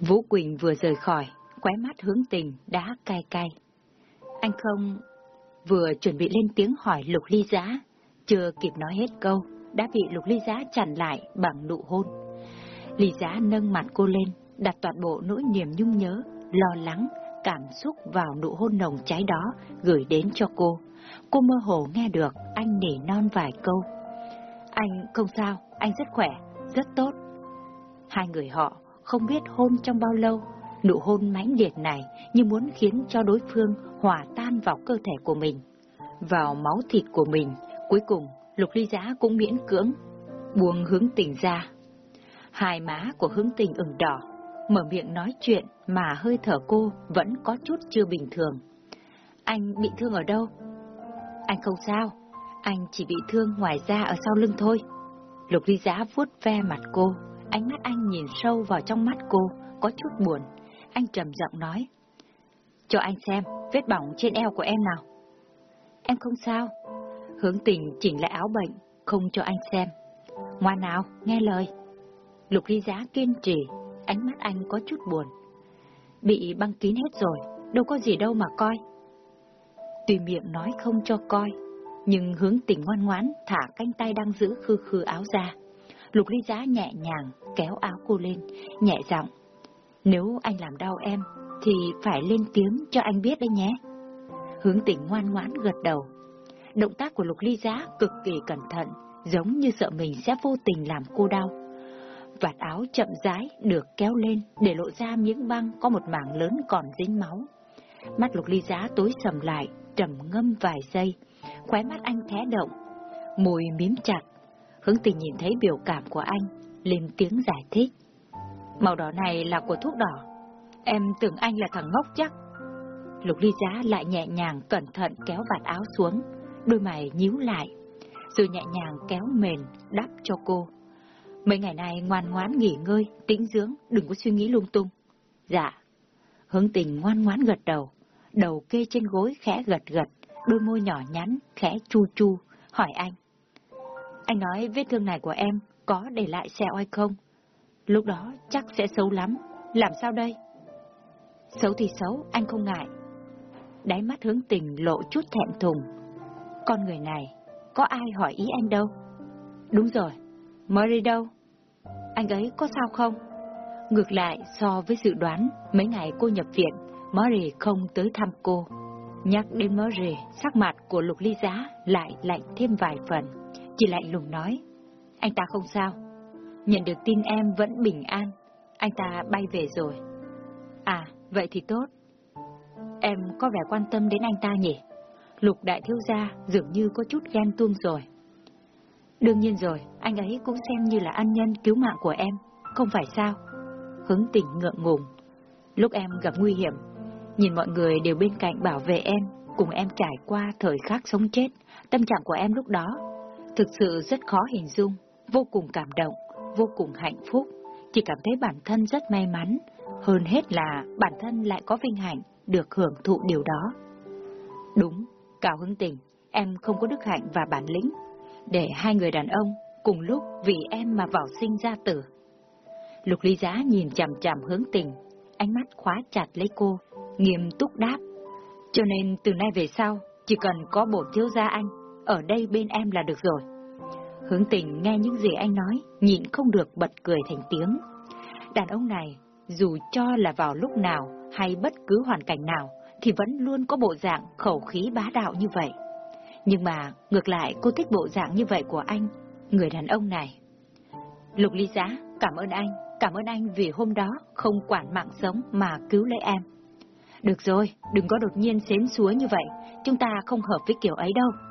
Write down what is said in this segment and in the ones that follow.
Vũ Quỳnh vừa rời khỏi, khóe mắt hướng tình đã cay cay. Anh không... Vừa chuẩn bị lên tiếng hỏi Lục Ly Giá, chưa kịp nói hết câu, đã bị Lục Ly Giá chặn lại bằng nụ hôn. Ly Giá nâng mặt cô lên, đặt toàn bộ nỗi niềm nhung nhớ, lo lắng, cảm xúc vào nụ hôn nồng cháy đó gửi đến cho cô. Cô mơ hồ nghe được anh nỉ non vài câu. Anh không sao, anh rất khỏe, rất tốt. Hai người họ không biết hôn trong bao lâu, nụ hôn mãnh liệt này như muốn khiến cho đối phương hòa tan vào cơ thể của mình, vào máu thịt của mình. Cuối cùng, Lục Ly Giá cũng miễn cưỡng, buông hướng tình ra. Hai má của hướng tình ửng đỏ, mở miệng nói chuyện mà hơi thở cô vẫn có chút chưa bình thường. Anh bị thương ở đâu? Anh không sao, anh chỉ bị thương ngoài da ở sau lưng thôi. Lục ly giá vuốt ve mặt cô, ánh mắt anh nhìn sâu vào trong mắt cô, có chút buồn. Anh trầm giọng nói. Cho anh xem vết bỏng trên eo của em nào. Em không sao. Hướng tình chỉnh lại áo bệnh, không cho anh xem. Ngoan nào, nghe lời. Lục ly giá kiên trì, ánh mắt anh có chút buồn. Bị băng kín hết rồi, đâu có gì đâu mà coi. Tùy miệng nói không cho coi, nhưng hướng tình ngoan ngoãn thả cánh tay đang giữ khư khư áo ra. Lục ly giá nhẹ nhàng kéo áo cô lên, nhẹ giọng. Nếu anh làm đau em, thì phải lên tiếng cho anh biết đấy nhé. Hướng tỉnh ngoan ngoãn gật đầu. Động tác của lục ly giá cực kỳ cẩn thận, giống như sợ mình sẽ vô tình làm cô đau. Vạt áo chậm rãi được kéo lên để lộ ra miếng băng có một mảng lớn còn dính máu. Mắt lục ly giá tối sầm lại, trầm ngâm vài giây, khóe mắt anh khẽ động, môi miếm chặt. Hướng tình nhìn thấy biểu cảm của anh, lên tiếng giải thích. Màu đỏ này là của thuốc đỏ. Em tưởng anh là thằng ngốc chắc. Lục ly giá lại nhẹ nhàng cẩn thận kéo vạt áo xuống, đôi mày nhíu lại, rồi nhẹ nhàng kéo mền đắp cho cô. Mấy ngày nay ngoan ngoãn nghỉ ngơi, tĩnh dưỡng, đừng có suy nghĩ lung tung. Dạ. Hướng tình ngoan ngoãn gật đầu, đầu kê trên gối khẽ gật gật, đôi môi nhỏ nhắn, khẽ chu chu, hỏi anh. Anh nói vết thương này của em có để lại sẹo hay không? Lúc đó chắc sẽ xấu lắm, làm sao đây? Xấu thì xấu, anh không ngại. Đáy mắt hướng tình lộ chút thẹn thùng. Con người này, có ai hỏi ý anh đâu? Đúng rồi, Murray đâu? Anh ấy có sao không? Ngược lại, so với dự đoán, mấy ngày cô nhập viện, Murray không tới thăm cô. Nhắc đến Murray, sắc mặt của Lục Ly Giá lại lạnh thêm vài phần. Chỉ lạnh lùng nói, anh ta không sao. Nhận được tin em vẫn bình an, anh ta bay về rồi. À, vậy thì tốt. Em có vẻ quan tâm đến anh ta nhỉ? Lục đại thiếu gia dường như có chút ghen tuông rồi. Đương nhiên rồi, anh ấy cũng xem như là ân nhân cứu mạng của em, không phải sao? Hứng tỉnh ngượng ngùng. Lúc em gặp nguy hiểm, nhìn mọi người đều bên cạnh bảo vệ em, cùng em trải qua thời khắc sống chết, tâm trạng của em lúc đó thực sự rất khó hình dung, vô cùng cảm động, vô cùng hạnh phúc, chỉ cảm thấy bản thân rất may mắn, hơn hết là bản thân lại có vinh hạnh được hưởng thụ điều đó. Đúng, Cao Hứng Tình, em không có đức hạnh và bản lĩnh, để hai người đàn ông cùng lúc vì em mà vào sinh ra tử. Lục ly giá nhìn chằm chằm hướng tình, ánh mắt khóa chặt lấy cô, nghiêm túc đáp. Cho nên từ nay về sau, chỉ cần có bộ thiếu gia anh, ở đây bên em là được rồi. Hướng tình nghe những gì anh nói, nhịn không được bật cười thành tiếng. Đàn ông này, dù cho là vào lúc nào hay bất cứ hoàn cảnh nào, thì vẫn luôn có bộ dạng khẩu khí bá đạo như vậy. Nhưng mà, ngược lại cô thích bộ dạng như vậy của anh, người đàn ông này. Lục ly giá, cảm ơn anh, cảm ơn anh vì hôm đó không quản mạng sống mà cứu lấy em. Được rồi, đừng có đột nhiên xến xúa như vậy, chúng ta không hợp với kiểu ấy đâu.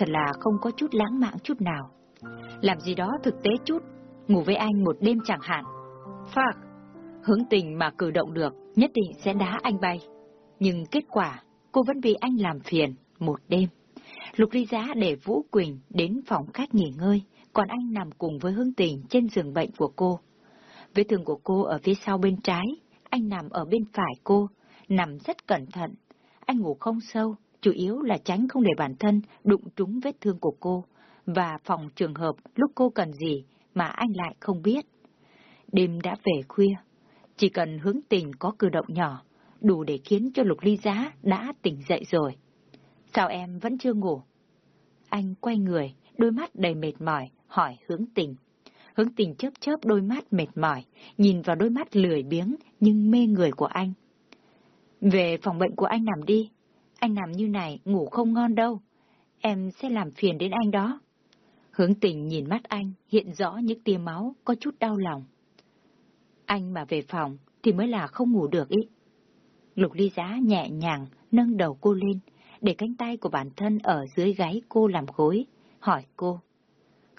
Thật là không có chút lãng mạn chút nào. Làm gì đó thực tế chút, ngủ với anh một đêm chẳng hạn. Phạc, hướng tình mà cử động được, nhất định sẽ đá anh bay. Nhưng kết quả, cô vẫn bị anh làm phiền một đêm. Lục ly giá để Vũ Quỳnh đến phòng khách nghỉ ngơi, còn anh nằm cùng với Hướng Tình trên giường bệnh của cô. Vết thương của cô ở phía sau bên trái, anh nằm ở bên phải cô, nằm rất cẩn thận. Anh ngủ không sâu, chủ yếu là tránh không để bản thân đụng trúng vết thương của cô, và phòng trường hợp lúc cô cần gì mà anh lại không biết. Đêm đã về khuya, Chỉ cần hướng tình có cử động nhỏ, đủ để khiến cho lục ly giá đã tỉnh dậy rồi. Sao em vẫn chưa ngủ? Anh quay người, đôi mắt đầy mệt mỏi, hỏi hướng tình. Hướng tình chớp chớp đôi mắt mệt mỏi, nhìn vào đôi mắt lười biếng nhưng mê người của anh. Về phòng bệnh của anh nằm đi. Anh nằm như này, ngủ không ngon đâu. Em sẽ làm phiền đến anh đó. Hướng tình nhìn mắt anh, hiện rõ những tia máu, có chút đau lòng. Anh mà về phòng, thì mới là không ngủ được ý. Lục ly giá nhẹ nhàng, nâng đầu cô lên, để cánh tay của bản thân ở dưới gáy cô làm gối, hỏi cô.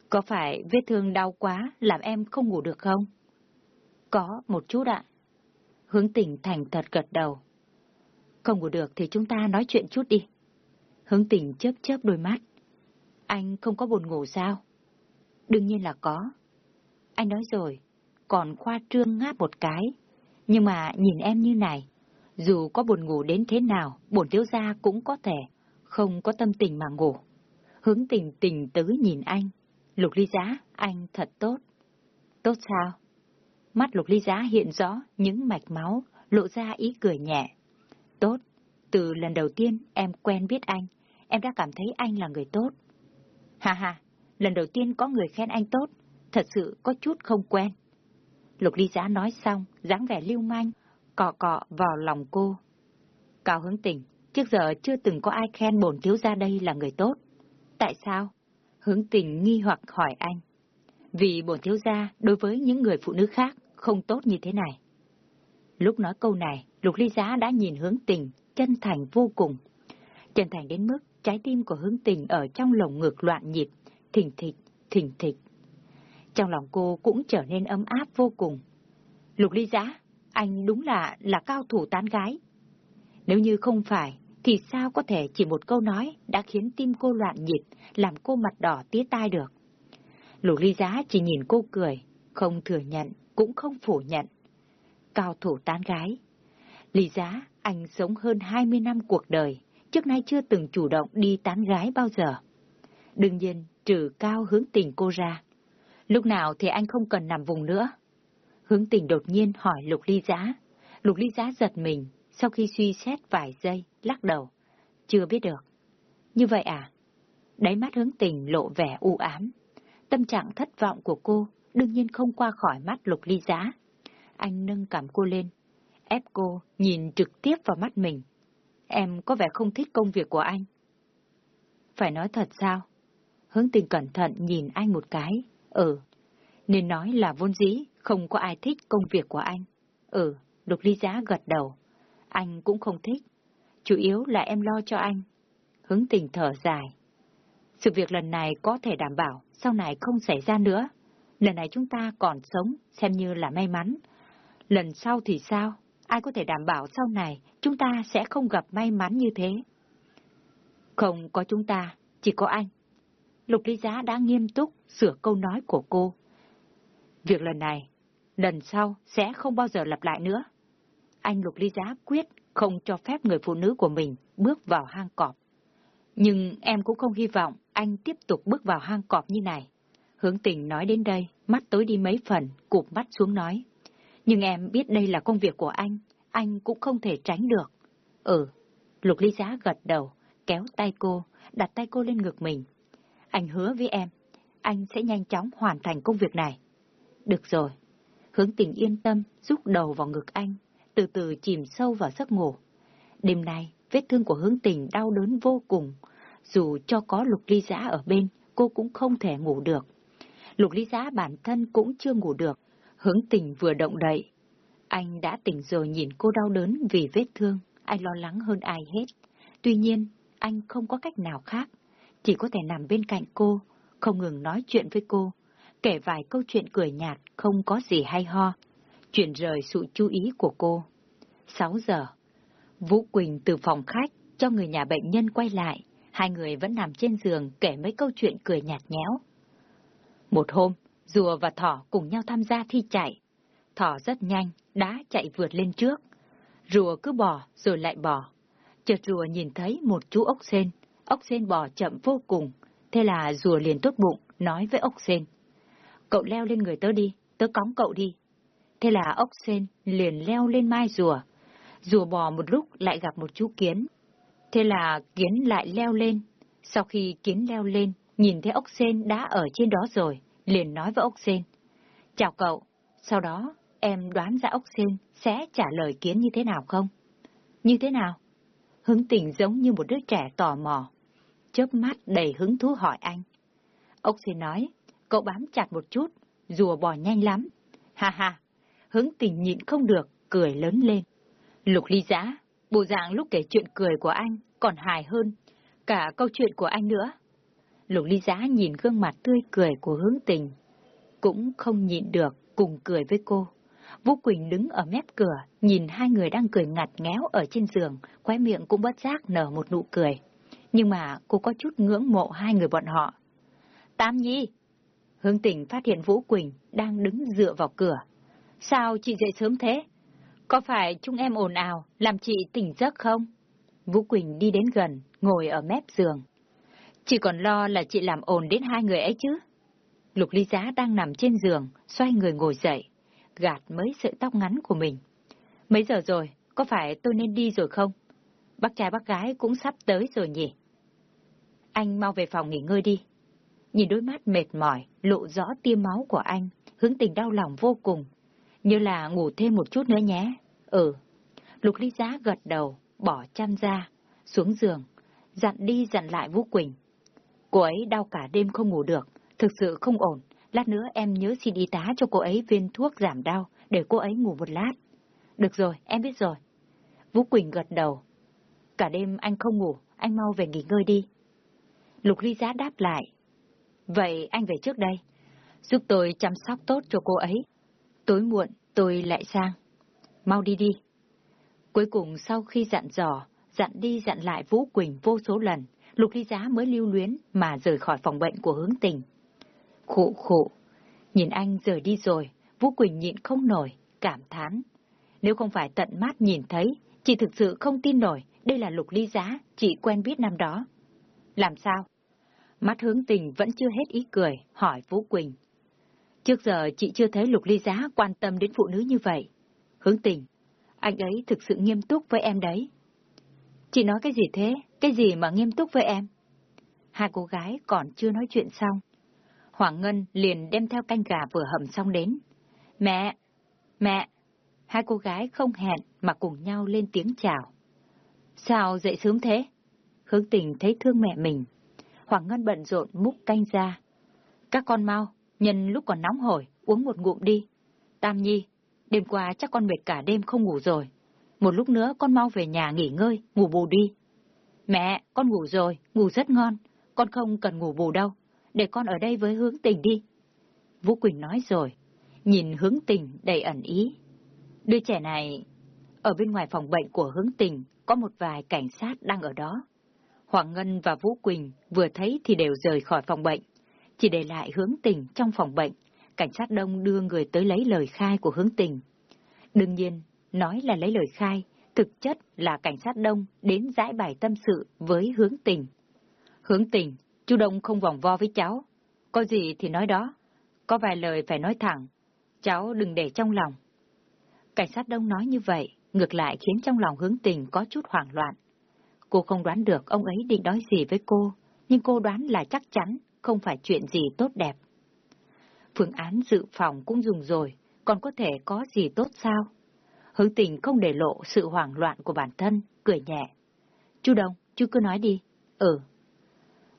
Có phải vết thương đau quá làm em không ngủ được không? Có, một chút ạ. Hướng tình thành thật gật đầu. Không ngủ được thì chúng ta nói chuyện chút đi. Hướng tình chớp chớp đôi mắt. Anh không có buồn ngủ sao? Đương nhiên là có. Anh nói rồi, còn khoa trương ngáp một cái. Nhưng mà nhìn em như này, dù có buồn ngủ đến thế nào, bổn thiếu gia cũng có thể không có tâm tình mà ngủ. Hướng tình tình tứ nhìn anh. Lục ly giá, anh thật tốt. Tốt sao? Mắt lục ly giá hiện rõ những mạch máu, lộ ra ý cười nhẹ. Tốt, từ lần đầu tiên em quen biết anh, em đã cảm thấy anh là người tốt. Ha ha, lần đầu tiên có người khen anh tốt, thật sự có chút không quen. Lục ly giá nói xong, dáng vẻ lưu manh, cọ cọ vào lòng cô. Cao hướng tình, trước giờ chưa từng có ai khen bổn thiếu gia đây là người tốt. Tại sao? Hướng tình nghi hoặc hỏi anh. Vì bổn thiếu gia đối với những người phụ nữ khác không tốt như thế này. Lúc nói câu này, Lục Ly Giá đã nhìn hướng tình, chân thành vô cùng. Chân thành đến mức trái tim của hướng tình ở trong lồng ngực loạn nhịp, thình thịch, thình thịch. Trong lòng cô cũng trở nên ấm áp vô cùng. Lục Ly Giá, anh đúng là là cao thủ tán gái. Nếu như không phải, thì sao có thể chỉ một câu nói đã khiến tim cô loạn nhịp, làm cô mặt đỏ tía tai được. Lục Ly Giá chỉ nhìn cô cười, không thừa nhận, cũng không phủ nhận. Cao thủ tán gái. Lý Giá, anh sống hơn 20 năm cuộc đời, trước nay chưa từng chủ động đi tán gái bao giờ. Đương nhiên, trừ cao hướng tình cô ra. Lúc nào thì anh không cần nằm vùng nữa. Hướng tình đột nhiên hỏi Lục Ly Giá. Lục Ly Giá giật mình, sau khi suy xét vài giây, lắc đầu. Chưa biết được. Như vậy à? Đáy mắt hướng tình lộ vẻ u ám. Tâm trạng thất vọng của cô đương nhiên không qua khỏi mắt Lục Ly Giá. Anh nâng cảm cô lên, ép cô nhìn trực tiếp vào mắt mình. Em có vẻ không thích công việc của anh. Phải nói thật sao? Hướng tình cẩn thận nhìn anh một cái. Ừ, nên nói là vốn dĩ không có ai thích công việc của anh. Ừ, Lục Ly Giá gật đầu. Anh cũng không thích. Chủ yếu là em lo cho anh. Hướng tình thở dài. Sự việc lần này có thể đảm bảo sau này không xảy ra nữa. Lần này chúng ta còn sống, xem như là may mắn. Lần sau thì sao? Ai có thể đảm bảo sau này chúng ta sẽ không gặp may mắn như thế? Không có chúng ta, chỉ có anh. Lục Lý Giá đã nghiêm túc sửa câu nói của cô. Việc lần này, lần sau sẽ không bao giờ lặp lại nữa. Anh Lục Ly Giá quyết không cho phép người phụ nữ của mình bước vào hang cọp. Nhưng em cũng không hy vọng anh tiếp tục bước vào hang cọp như này. Hướng tình nói đến đây, mắt tối đi mấy phần, cụp mắt xuống nói. Nhưng em biết đây là công việc của anh, anh cũng không thể tránh được. Ừ, Lục Ly Giá gật đầu, kéo tay cô, đặt tay cô lên ngực mình. Anh hứa với em, anh sẽ nhanh chóng hoàn thành công việc này. Được rồi. Hướng tình yên tâm, rút đầu vào ngực anh, từ từ chìm sâu vào giấc ngủ. Đêm nay, vết thương của hướng tình đau đớn vô cùng. Dù cho có lục ly giã ở bên, cô cũng không thể ngủ được. Lục ly giã bản thân cũng chưa ngủ được. Hướng tình vừa động đậy. Anh đã tỉnh rồi nhìn cô đau đớn vì vết thương. Anh lo lắng hơn ai hết. Tuy nhiên, anh không có cách nào khác. Chỉ có thể nằm bên cạnh cô, không ngừng nói chuyện với cô, kể vài câu chuyện cười nhạt, không có gì hay ho, chuyển rời sự chú ý của cô. 6 giờ, Vũ Quỳnh từ phòng khách cho người nhà bệnh nhân quay lại, hai người vẫn nằm trên giường kể mấy câu chuyện cười nhạt nhẽo. Một hôm, rùa và thỏ cùng nhau tham gia thi chạy. Thỏ rất nhanh, đã chạy vượt lên trước. Rùa cứ bò rồi lại bò. Chợt rùa nhìn thấy một chú ốc sên. Ốc sên bò chậm vô cùng. Thế là rùa liền tốt bụng, nói với ốc sên. Cậu leo lên người tớ đi, tớ cóng cậu đi. Thế là ốc sên liền leo lên mai rùa. Rùa bò một lúc lại gặp một chú kiến. Thế là kiến lại leo lên. Sau khi kiến leo lên, nhìn thấy ốc sên đã ở trên đó rồi, liền nói với ốc sen. Chào cậu, sau đó em đoán ra ốc sen sẽ trả lời kiến như thế nào không? Như thế nào? Hứng tình giống như một đứa trẻ tò mò. Chớp mắt đầy hứng thú hỏi anh. Ốc sen nói, cậu bám chặt một chút, rùa bò nhanh lắm. Ha ha, hứng tình nhịn không được, cười lớn lên. Lục ly giã, bộ dạng lúc kể chuyện cười của anh còn hài hơn, cả câu chuyện của anh nữa. Lục ly giã nhìn gương mặt tươi cười của hướng tình, cũng không nhịn được, cùng cười với cô. Vũ Quỳnh đứng ở mép cửa, nhìn hai người đang cười ngặt ngéo ở trên giường, khóe miệng cũng bất giác nở một nụ cười. Nhưng mà cô có chút ngưỡng mộ hai người bọn họ. Tam Nhi! Hướng tình phát hiện Vũ Quỳnh đang đứng dựa vào cửa. Sao chị dậy sớm thế? Có phải chúng em ồn ào, làm chị tỉnh giấc không? Vũ Quỳnh đi đến gần, ngồi ở mép giường. Chị còn lo là chị làm ồn đến hai người ấy chứ? Lục ly giá đang nằm trên giường, xoay người ngồi dậy, gạt mấy sợi tóc ngắn của mình. Mấy giờ rồi, có phải tôi nên đi rồi không? Bác trai bác gái cũng sắp tới rồi nhỉ? Anh mau về phòng nghỉ ngơi đi. Nhìn đôi mắt mệt mỏi, lộ rõ tia máu của anh, hướng tình đau lòng vô cùng. Như là ngủ thêm một chút nữa nhé. Ừ. Lục ly giá gật đầu, bỏ chăn ra, xuống giường, dặn đi dặn lại Vũ Quỳnh. Cô ấy đau cả đêm không ngủ được, thực sự không ổn. Lát nữa em nhớ xin y tá cho cô ấy viên thuốc giảm đau, để cô ấy ngủ một lát. Được rồi, em biết rồi. Vũ Quỳnh gật đầu. Cả đêm anh không ngủ, anh mau về nghỉ ngơi đi. Lục ly giá đáp lại. Vậy anh về trước đây. Giúp tôi chăm sóc tốt cho cô ấy. Tối muộn, tôi lại sang. Mau đi đi. Cuối cùng sau khi dặn dò, dặn đi dặn lại Vũ Quỳnh vô số lần, Lục Ly Giá mới lưu luyến mà rời khỏi phòng bệnh của hướng tình. Khụ khụ, nhìn anh rời đi rồi, Vũ Quỳnh nhịn không nổi, cảm thán. Nếu không phải tận mắt nhìn thấy, chị thực sự không tin nổi đây là Lục Ly Giá, chị quen biết năm đó. Làm sao? Mắt hướng tình vẫn chưa hết ý cười, hỏi Vũ Quỳnh. Trước giờ chị chưa thấy Lục Ly Giá quan tâm đến phụ nữ như vậy. Hướng tình, anh ấy thực sự nghiêm túc với em đấy. Chị nói cái gì thế? Cái gì mà nghiêm túc với em? Hai cô gái còn chưa nói chuyện xong. Hoàng Ngân liền đem theo canh gà vừa hầm xong đến. Mẹ! Mẹ! Hai cô gái không hẹn mà cùng nhau lên tiếng chào. Sao dậy sớm thế? Hướng tình thấy thương mẹ mình. Hoàng Ngân bận rộn múc canh ra. Các con mau, nhân lúc còn nóng hổi, uống một ngụm đi. Tam Nhi, đêm qua chắc con mệt cả đêm không ngủ rồi. Một lúc nữa con mau về nhà nghỉ ngơi, ngủ bù đi. Mẹ, con ngủ rồi, ngủ rất ngon. Con không cần ngủ bù đâu. Để con ở đây với hướng tình đi. Vũ Quỳnh nói rồi, nhìn hướng tình đầy ẩn ý. Đứa trẻ này, ở bên ngoài phòng bệnh của hướng tình, có một vài cảnh sát đang ở đó. Hoàng Ngân và Vũ Quỳnh vừa thấy thì đều rời khỏi phòng bệnh, chỉ để lại hướng tình trong phòng bệnh. Cảnh sát đông đưa người tới lấy lời khai của hướng tình. Đương nhiên, nói là lấy lời khai, thực chất là cảnh sát đông đến giải bài tâm sự với hướng tình. Hướng tình, chú Đông không vòng vo với cháu. Có gì thì nói đó. Có vài lời phải nói thẳng. Cháu đừng để trong lòng. Cảnh sát đông nói như vậy, ngược lại khiến trong lòng hướng tình có chút hoảng loạn. Cô không đoán được ông ấy định nói gì với cô, nhưng cô đoán là chắc chắn không phải chuyện gì tốt đẹp. Phương án dự phòng cũng dùng rồi, còn có thể có gì tốt sao? Hướng tình không để lộ sự hoảng loạn của bản thân, cười nhẹ. Chú Đông, chú cứ nói đi. Ừ.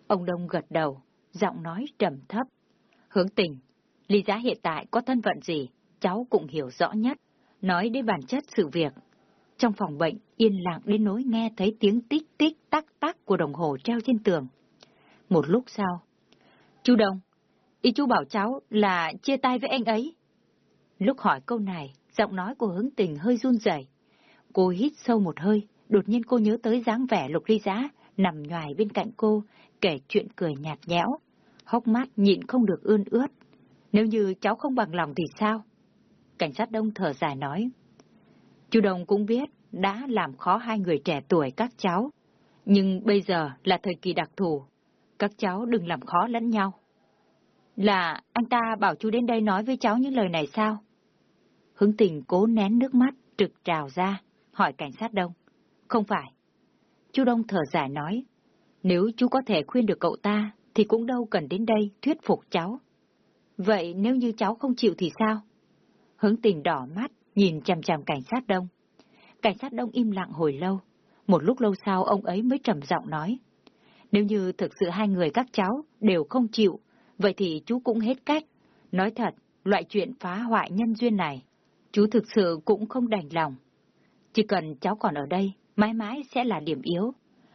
Ông Đông gật đầu, giọng nói trầm thấp. Hướng tình, lý giá hiện tại có thân phận gì, cháu cũng hiểu rõ nhất. Nói đến bản chất sự việc. Trong phòng bệnh, yên lặng đến nỗi nghe thấy tiếng tích tích tắc tắc của đồng hồ treo trên tường. Một lúc sau. Chú Đông, ý chú bảo cháu là chia tay với anh ấy. Lúc hỏi câu này, giọng nói của hướng tình hơi run rẩy. Cô hít sâu một hơi, đột nhiên cô nhớ tới dáng vẻ lục ly giá, nằm nhoài bên cạnh cô, kể chuyện cười nhạt nhẽo. Hốc mắt nhịn không được ươn ướt. Nếu như cháu không bằng lòng thì sao? Cảnh sát đông thở dài nói. Chú đồng cũng biết đã làm khó hai người trẻ tuổi các cháu. Nhưng bây giờ là thời kỳ đặc thù. Các cháu đừng làm khó lẫn nhau. Là anh ta bảo chú đến đây nói với cháu những lời này sao? Hướng tình cố nén nước mắt trực trào ra, hỏi cảnh sát đông. Không phải. Chú Đông thở dài nói, nếu chú có thể khuyên được cậu ta, thì cũng đâu cần đến đây thuyết phục cháu. Vậy nếu như cháu không chịu thì sao? Hướng tình đỏ mắt, nhìn chằm chằm cảnh sát đông. Cảnh sát đông im lặng hồi lâu. Một lúc lâu sau ông ấy mới trầm giọng nói. Nếu như thực sự hai người các cháu đều không chịu, vậy thì chú cũng hết cách. Nói thật, loại chuyện phá hoại nhân duyên này, chú thực sự cũng không đành lòng. Chỉ cần cháu còn ở đây, mãi mãi sẽ là điểm yếu,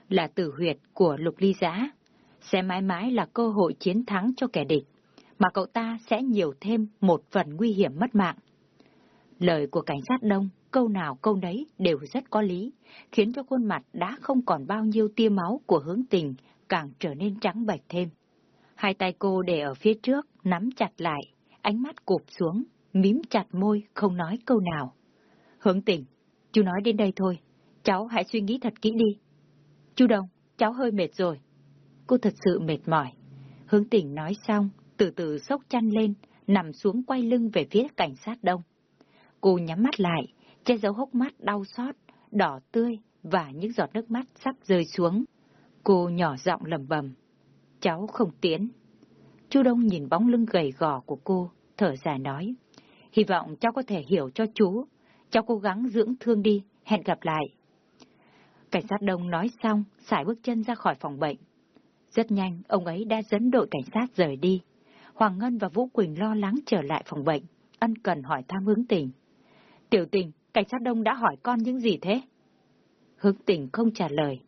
là tử huyệt của lục ly giá, sẽ mãi mãi là cơ hội chiến thắng cho kẻ địch, mà cậu ta sẽ nhiều thêm một phần nguy hiểm mất mạng. Lời của cảnh sát đông, câu nào câu nấy đều rất có lý, khiến cho khuôn mặt đã không còn bao nhiêu tia máu của hướng tình càng trở nên trắng bệch thêm. Hai tay cô để ở phía trước, nắm chặt lại, ánh mắt cụp xuống, mím chặt môi, không nói câu nào. Hướng tình, chú nói đến đây thôi, cháu hãy suy nghĩ thật kỹ đi. Chú Đông, cháu hơi mệt rồi. Cô thật sự mệt mỏi. Hướng tình nói xong, từ từ sốc chăn lên, nằm xuống quay lưng về phía cảnh sát đông. Cô nhắm mắt lại, che giấu hốc mắt đau xót, đỏ tươi và những giọt nước mắt sắp rơi xuống. Cô nhỏ giọng lầm bầm. Cháu không tiến. Chu Đông nhìn bóng lưng gầy gò của cô, thở dài nói. Hy vọng cháu có thể hiểu cho chú. Cháu cố gắng dưỡng thương đi, hẹn gặp lại. Cảnh sát Đông nói xong, xài bước chân ra khỏi phòng bệnh. Rất nhanh, ông ấy đã dẫn đội cảnh sát rời đi. Hoàng Ngân và Vũ Quỳnh lo lắng trở lại phòng bệnh, ân cần hỏi thăm hướng tình. Tiểu tình, cảnh sát Đông đã hỏi con những gì thế? Hướng tình không trả lời.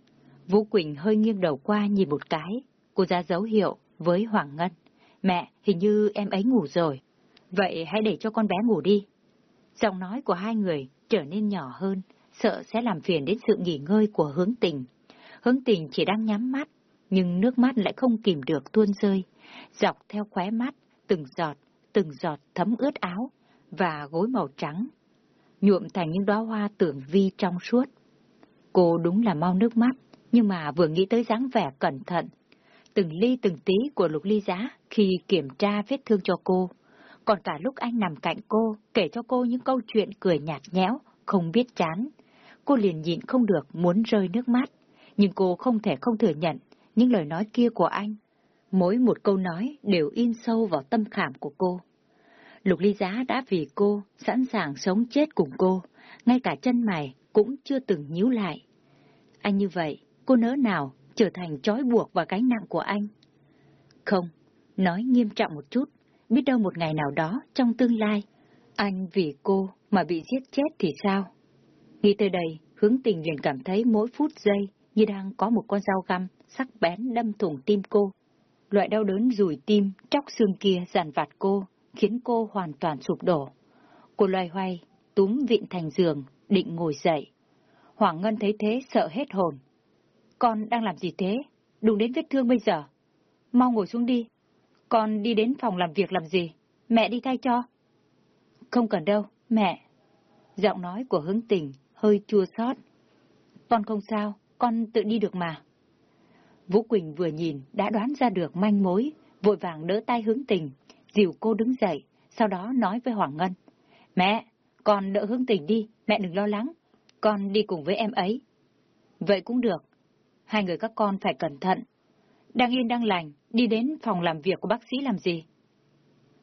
Vũ Quỳnh hơi nghiêng đầu qua nhìn một cái. Cô ra dấu hiệu với Hoàng Ngân. Mẹ, hình như em ấy ngủ rồi. Vậy hãy để cho con bé ngủ đi. Giọng nói của hai người trở nên nhỏ hơn, sợ sẽ làm phiền đến sự nghỉ ngơi của hướng tình. Hướng tình chỉ đang nhắm mắt, nhưng nước mắt lại không kìm được tuôn rơi, dọc theo khóe mắt, từng giọt, từng giọt thấm ướt áo và gối màu trắng, nhuộm thành những đóa hoa tưởng vi trong suốt. Cô đúng là mau nước mắt, nhưng mà vừa nghĩ tới dáng vẻ cẩn thận, từng ly từng tí của lục ly giá khi kiểm tra vết thương cho cô, còn cả lúc anh nằm cạnh cô, kể cho cô những câu chuyện cười nhạt nhẽo, không biết chán. Cô liền nhịn không được muốn rơi nước mắt, nhưng cô không thể không thừa nhận những lời nói kia của anh. Mỗi một câu nói đều in sâu vào tâm khảm của cô. Lục ly giá đã vì cô, sẵn sàng sống chết cùng cô, ngay cả chân mày cũng chưa từng nhíu lại. Anh như vậy, cô nỡ nào trở thành trói buộc và gánh nặng của anh? Không, nói nghiêm trọng một chút, biết đâu một ngày nào đó trong tương lai, anh vì cô mà bị giết chết thì sao? Nghĩ tới đây, hướng tình liền cảm thấy mỗi phút giây như đang có một con dao găm sắc bén đâm thủng tim cô. Loại đau đớn rùi tim, chóc xương kia dàn vặt cô, khiến cô hoàn toàn sụp đổ. Cô loay hoay, túm vịn thành giường, định ngồi dậy. Hoàng Ngân thấy thế sợ hết hồn. Con đang làm gì thế? Đừng đến vết thương bây giờ. Mau ngồi xuống đi. Con đi đến phòng làm việc làm gì? Mẹ đi thay cho. Không cần đâu, mẹ. Giọng nói của hướng tình hơi chua xót. Con không sao, con tự đi được mà. Vũ Quỳnh vừa nhìn đã đoán ra được manh mối, vội vàng đỡ tay hướng tình, dìu cô đứng dậy, sau đó nói với Hoàng Ngân. Mẹ, con đỡ hướng tình đi, mẹ đừng lo lắng, con đi cùng với em ấy. Vậy cũng được, hai người các con phải cẩn thận. Đang yên đang lành, đi đến phòng làm việc của bác sĩ làm gì?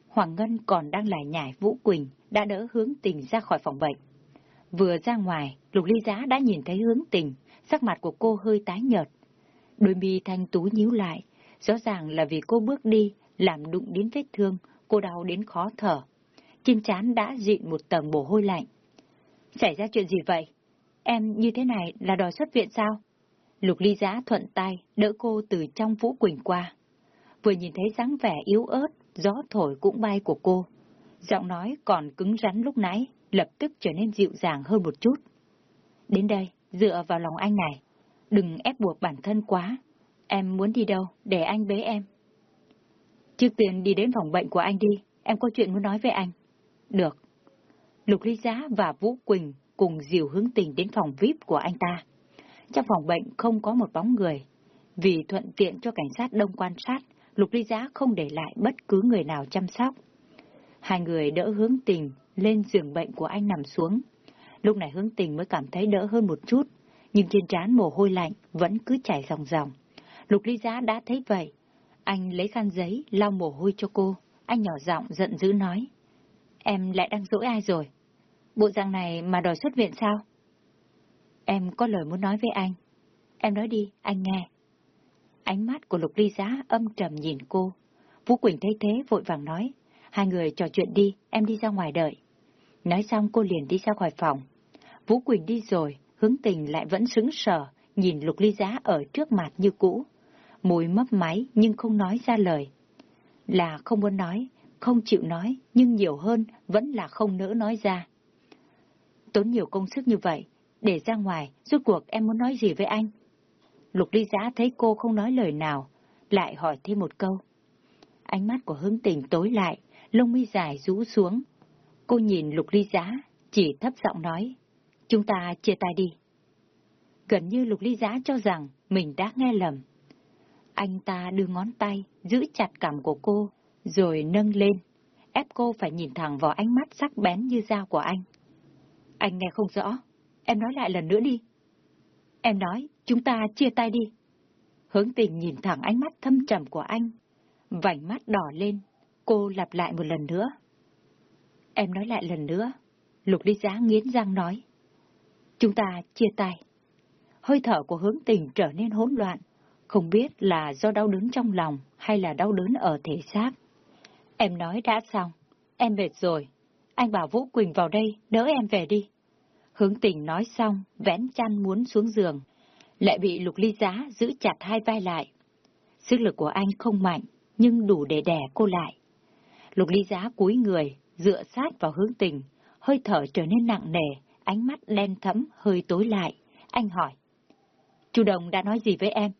Hoàng Ngân còn đang lải nhải Vũ Quỳnh đã đỡ hướng tình ra khỏi phòng bệnh. Vừa ra ngoài, Lục Ly Giá đã nhìn thấy hướng tình, sắc mặt của cô hơi tái nhợt. Đôi mi thanh tú nhíu lại, rõ ràng là vì cô bước đi, làm đụng đến vết thương, cô đau đến khó thở. Trên chán đã dịn một tầng mồ hôi lạnh. Xảy ra chuyện gì vậy? Em như thế này là đòi xuất viện sao? Lục ly giá thuận tay, đỡ cô từ trong Vũ Quỳnh qua. Vừa nhìn thấy dáng vẻ yếu ớt, gió thổi cũng bay của cô. Giọng nói còn cứng rắn lúc nãy, lập tức trở nên dịu dàng hơn một chút. Đến đây, dựa vào lòng anh này. Đừng ép buộc bản thân quá. Em muốn đi đâu, để anh bế em. Trước tiên đi đến phòng bệnh của anh đi, em có chuyện muốn nói với anh. Được. Lục Ly Giá và Vũ Quỳnh cùng dìu hướng tình đến phòng VIP của anh ta. Trong phòng bệnh không có một bóng người. Vì thuận tiện cho cảnh sát đông quan sát, Lục Ly Giá không để lại bất cứ người nào chăm sóc. Hai người đỡ hướng tình lên giường bệnh của anh nằm xuống. Lúc này hướng tình mới cảm thấy đỡ hơn một chút, nhưng trên trán mồ hôi lạnh vẫn cứ chảy ròng ròng. Lục ly giá đã thấy vậy. Anh lấy khăn giấy lau mồ hôi cho cô. Anh nhỏ giọng giận dữ nói. Em lại đang dỗi ai rồi? Bộ dạng này mà đòi xuất viện sao? Em có lời muốn nói với anh. Em nói đi, anh nghe. Ánh mắt của Lục Ly Giá âm trầm nhìn cô. Vũ Quỳnh thấy thế vội vàng nói. Hai người trò chuyện đi, em đi ra ngoài đợi. Nói xong cô liền đi ra khỏi phòng. Vũ Quỳnh đi rồi, hướng tình lại vẫn sững sờ, nhìn Lục Ly Giá ở trước mặt như cũ. Mùi mấp máy nhưng không nói ra lời. Là không muốn nói, không chịu nói, nhưng nhiều hơn vẫn là không nỡ nói ra. Tốn nhiều công sức như vậy, để ra ngoài, rốt cuộc em muốn nói gì với anh? Lục ly giá thấy cô không nói lời nào, lại hỏi thêm một câu. Ánh mắt của hướng tình tối lại, lông mi dài rũ xuống. Cô nhìn lục ly giá, chỉ thấp giọng nói, chúng ta chia tay đi. Gần như lục ly giá cho rằng mình đã nghe lầm. Anh ta đưa ngón tay, giữ chặt cằm của cô, rồi nâng lên, ép cô phải nhìn thẳng vào ánh mắt sắc bén như dao của anh. Anh nghe không rõ, em nói lại lần nữa đi. Em nói, chúng ta chia tay đi. Hướng tình nhìn thẳng ánh mắt thâm trầm của anh, vành mắt đỏ lên, cô lặp lại một lần nữa. Em nói lại lần nữa, lục ly giá nghiến răng nói. Chúng ta chia tay. Hơi thở của hướng tình trở nên hỗn loạn, không biết là do đau đớn trong lòng hay là đau đớn ở thể xác. Em nói đã xong, em mệt rồi, anh bảo Vũ Quỳnh vào đây, đỡ em về đi. Hướng tình nói xong, vén chăn muốn xuống giường, lại bị lục ly giá giữ chặt hai vai lại. Sức lực của anh không mạnh, nhưng đủ để đè cô lại. Lục ly giá cúi người, dựa sát vào hướng tình, hơi thở trở nên nặng nề, ánh mắt đen thẫm, hơi tối lại. Anh hỏi. Chú Đồng đã nói gì với em?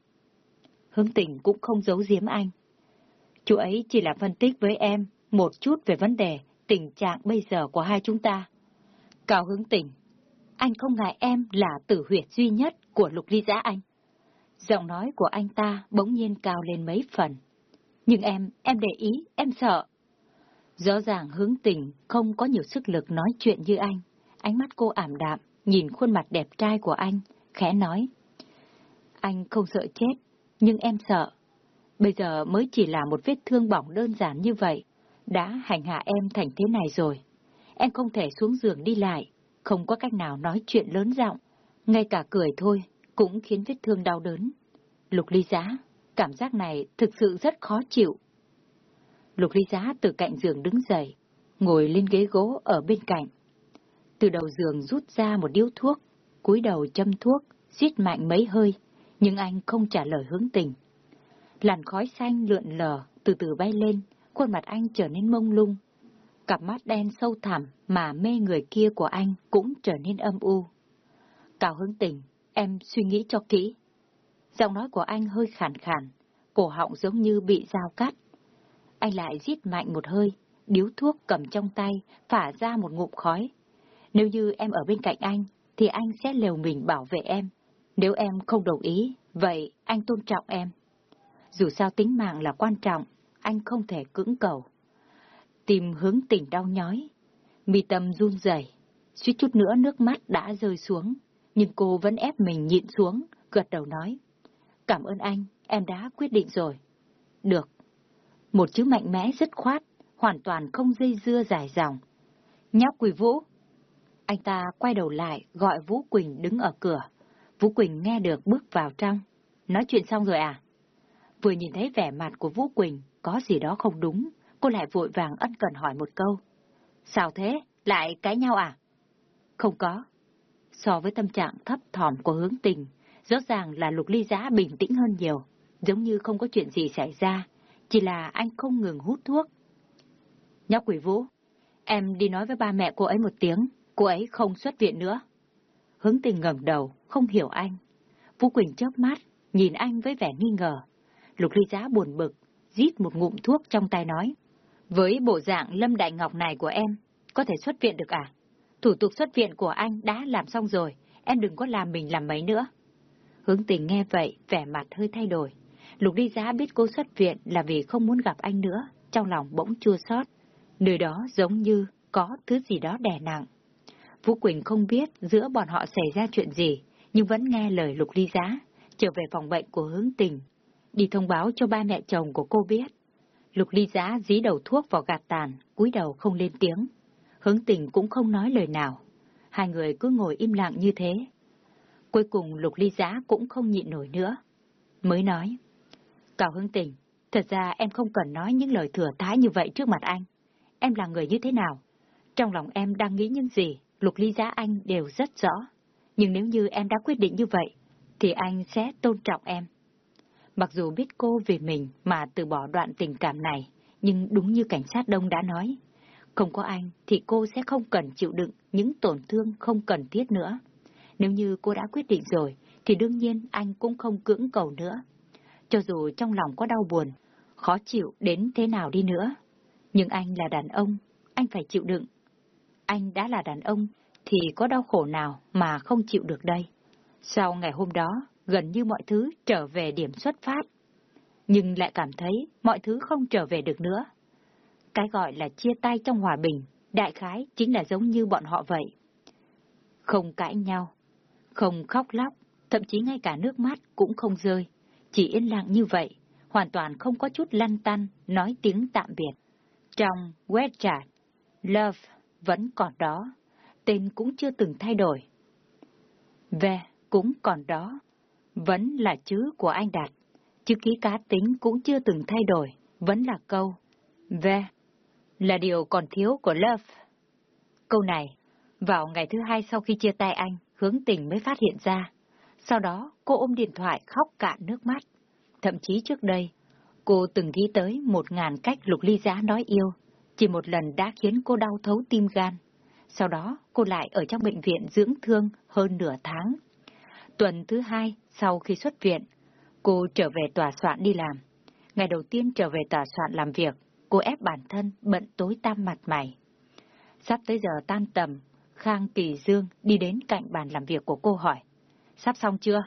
Hướng tình cũng không giấu giếm anh. Chú ấy chỉ là phân tích với em một chút về vấn đề, tình trạng bây giờ của hai chúng ta. Cao hướng tình, anh không ngại em là tử huyệt duy nhất của lục ly giã anh. Giọng nói của anh ta bỗng nhiên cao lên mấy phần. Nhưng em, em để ý, em sợ. Rõ ràng hướng tình không có nhiều sức lực nói chuyện như anh. Ánh mắt cô ảm đạm, nhìn khuôn mặt đẹp trai của anh, khẽ nói. Anh không sợ chết, nhưng em sợ. Bây giờ mới chỉ là một vết thương bỏng đơn giản như vậy, đã hành hạ em thành thế này rồi. Em không thể xuống giường đi lại, không có cách nào nói chuyện lớn giọng, ngay cả cười thôi cũng khiến vết thương đau đớn. Lục ly giá, cảm giác này thực sự rất khó chịu. Lục ly giá từ cạnh giường đứng dậy, ngồi lên ghế gỗ ở bên cạnh. Từ đầu giường rút ra một điếu thuốc, cúi đầu châm thuốc, giết mạnh mấy hơi, nhưng anh không trả lời hướng tình. Làn khói xanh lượn lờ, từ từ bay lên, khuôn mặt anh trở nên mông lung. Cặp mắt đen sâu thẳm mà mê người kia của anh cũng trở nên âm u. Cao hứng tình, em suy nghĩ cho kỹ. Giọng nói của anh hơi khàn khàn, cổ họng giống như bị dao cắt. Anh lại giết mạnh một hơi, điếu thuốc cầm trong tay, phả ra một ngụm khói. Nếu như em ở bên cạnh anh, thì anh sẽ liều mình bảo vệ em. Nếu em không đồng ý, vậy anh tôn trọng em. Dù sao tính mạng là quan trọng, anh không thể cưỡng cầu. Tìm hướng tỉnh đau nhói, mi tâm run rẩy, suýt chút nữa nước mắt đã rơi xuống, nhưng cô vẫn ép mình nhịn xuống, gật đầu nói. Cảm ơn anh, em đã quyết định rồi. Được. Một chữ mạnh mẽ dứt khoát, hoàn toàn không dây dưa dài dòng. Nhóc Quỳ Vũ. Anh ta quay đầu lại, gọi Vũ Quỳnh đứng ở cửa. Vũ Quỳnh nghe được bước vào trong. Nói chuyện xong rồi à? Vừa nhìn thấy vẻ mặt của Vũ Quỳnh, có gì đó không đúng, cô lại vội vàng ân cần hỏi một câu. Sao thế? Lại cãi nhau à? Không có. So với tâm trạng thấp thỏm của hướng tình, rõ ràng là lục ly giá bình tĩnh hơn nhiều, giống như không có chuyện gì xảy ra, chỉ là anh không ngừng hút thuốc. Nhóc quỷ vũ, em đi nói với ba mẹ cô ấy một tiếng, cô ấy không xuất viện nữa. Hướng tình ngẩng đầu, không hiểu anh. Vũ Quỳnh chớp mắt, nhìn anh với vẻ nghi ngờ. Lục ly giá buồn bực, rít một ngụm thuốc trong tay nói. Với bộ dạng Lâm Đại Ngọc này của em, có thể xuất viện được à? Thủ tục xuất viện của anh đã làm xong rồi, em đừng có làm mình làm mấy nữa. Hướng tình nghe vậy, vẻ mặt hơi thay đổi. Lục đi giá biết cô xuất viện là vì không muốn gặp anh nữa, trong lòng bỗng chua xót. Nơi đó giống như có thứ gì đó đè nặng. Vũ Quỳnh không biết giữa bọn họ xảy ra chuyện gì, nhưng vẫn nghe lời Lục Ly Giá, trở về phòng bệnh của hướng tình, đi thông báo cho ba mẹ chồng của cô biết. Lục Ly Giá dí đầu thuốc vào gạt tàn, cúi đầu không lên tiếng. Hướng tình cũng không nói lời nào. Hai người cứ ngồi im lặng như thế. Cuối cùng Lục Ly Giá cũng không nhịn nổi nữa. Mới nói, Cào Hướng tình, thật ra em không cần nói những lời thừa thái như vậy trước mặt anh. Em là người như thế nào? Trong lòng em đang nghĩ những gì, Lục Ly Giá anh đều rất rõ. Nhưng nếu như em đã quyết định như vậy, thì anh sẽ tôn trọng em. Mặc dù biết cô vì mình mà từ bỏ đoạn tình cảm này, nhưng đúng như cảnh sát đông đã nói, không có anh thì cô sẽ không cần chịu đựng những tổn thương không cần thiết nữa. Nếu như cô đã quyết định rồi, thì đương nhiên anh cũng không cưỡng cầu nữa. Cho dù trong lòng có đau buồn, khó chịu đến thế nào đi nữa. Nhưng anh là đàn ông, anh phải chịu đựng. Anh đã là đàn ông, thì có đau khổ nào mà không chịu được đây. Sau ngày hôm đó, gần như mọi thứ trở về điểm xuất phát. Nhưng lại cảm thấy mọi thứ không trở về được nữa. Cái gọi là chia tay trong hòa bình, đại khái chính là giống như bọn họ vậy. Không cãi nhau, không khóc lóc, thậm chí ngay cả nước mắt cũng không rơi. Chỉ yên lặng như vậy, hoàn toàn không có chút lăn tăn, nói tiếng tạm biệt. Trong web chat, love vẫn còn đó, tên cũng chưa từng thay đổi. về cũng còn đó, vẫn là chữ của anh Đạt, chữ ký cá tính cũng chưa từng thay đổi, vẫn là câu Ve là điều còn thiếu của Love. Câu này, vào ngày thứ hai sau khi chia tay anh, hướng tình mới phát hiện ra. Sau đó, cô ôm điện thoại khóc cạn nước mắt. Thậm chí trước đây, cô từng ghi tới một ngàn cách lục ly giá nói yêu. Chỉ một lần đã khiến cô đau thấu tim gan. Sau đó, cô lại ở trong bệnh viện dưỡng thương hơn nửa tháng. Tuần thứ hai, sau khi xuất viện, cô trở về tòa soạn đi làm. Ngày đầu tiên trở về tòa soạn làm việc, cô ép bản thân bận tối tăm mặt mày. Sắp tới giờ tan tầm, Khang Kỳ Dương đi đến cạnh bàn làm việc của cô hỏi. Sắp xong chưa?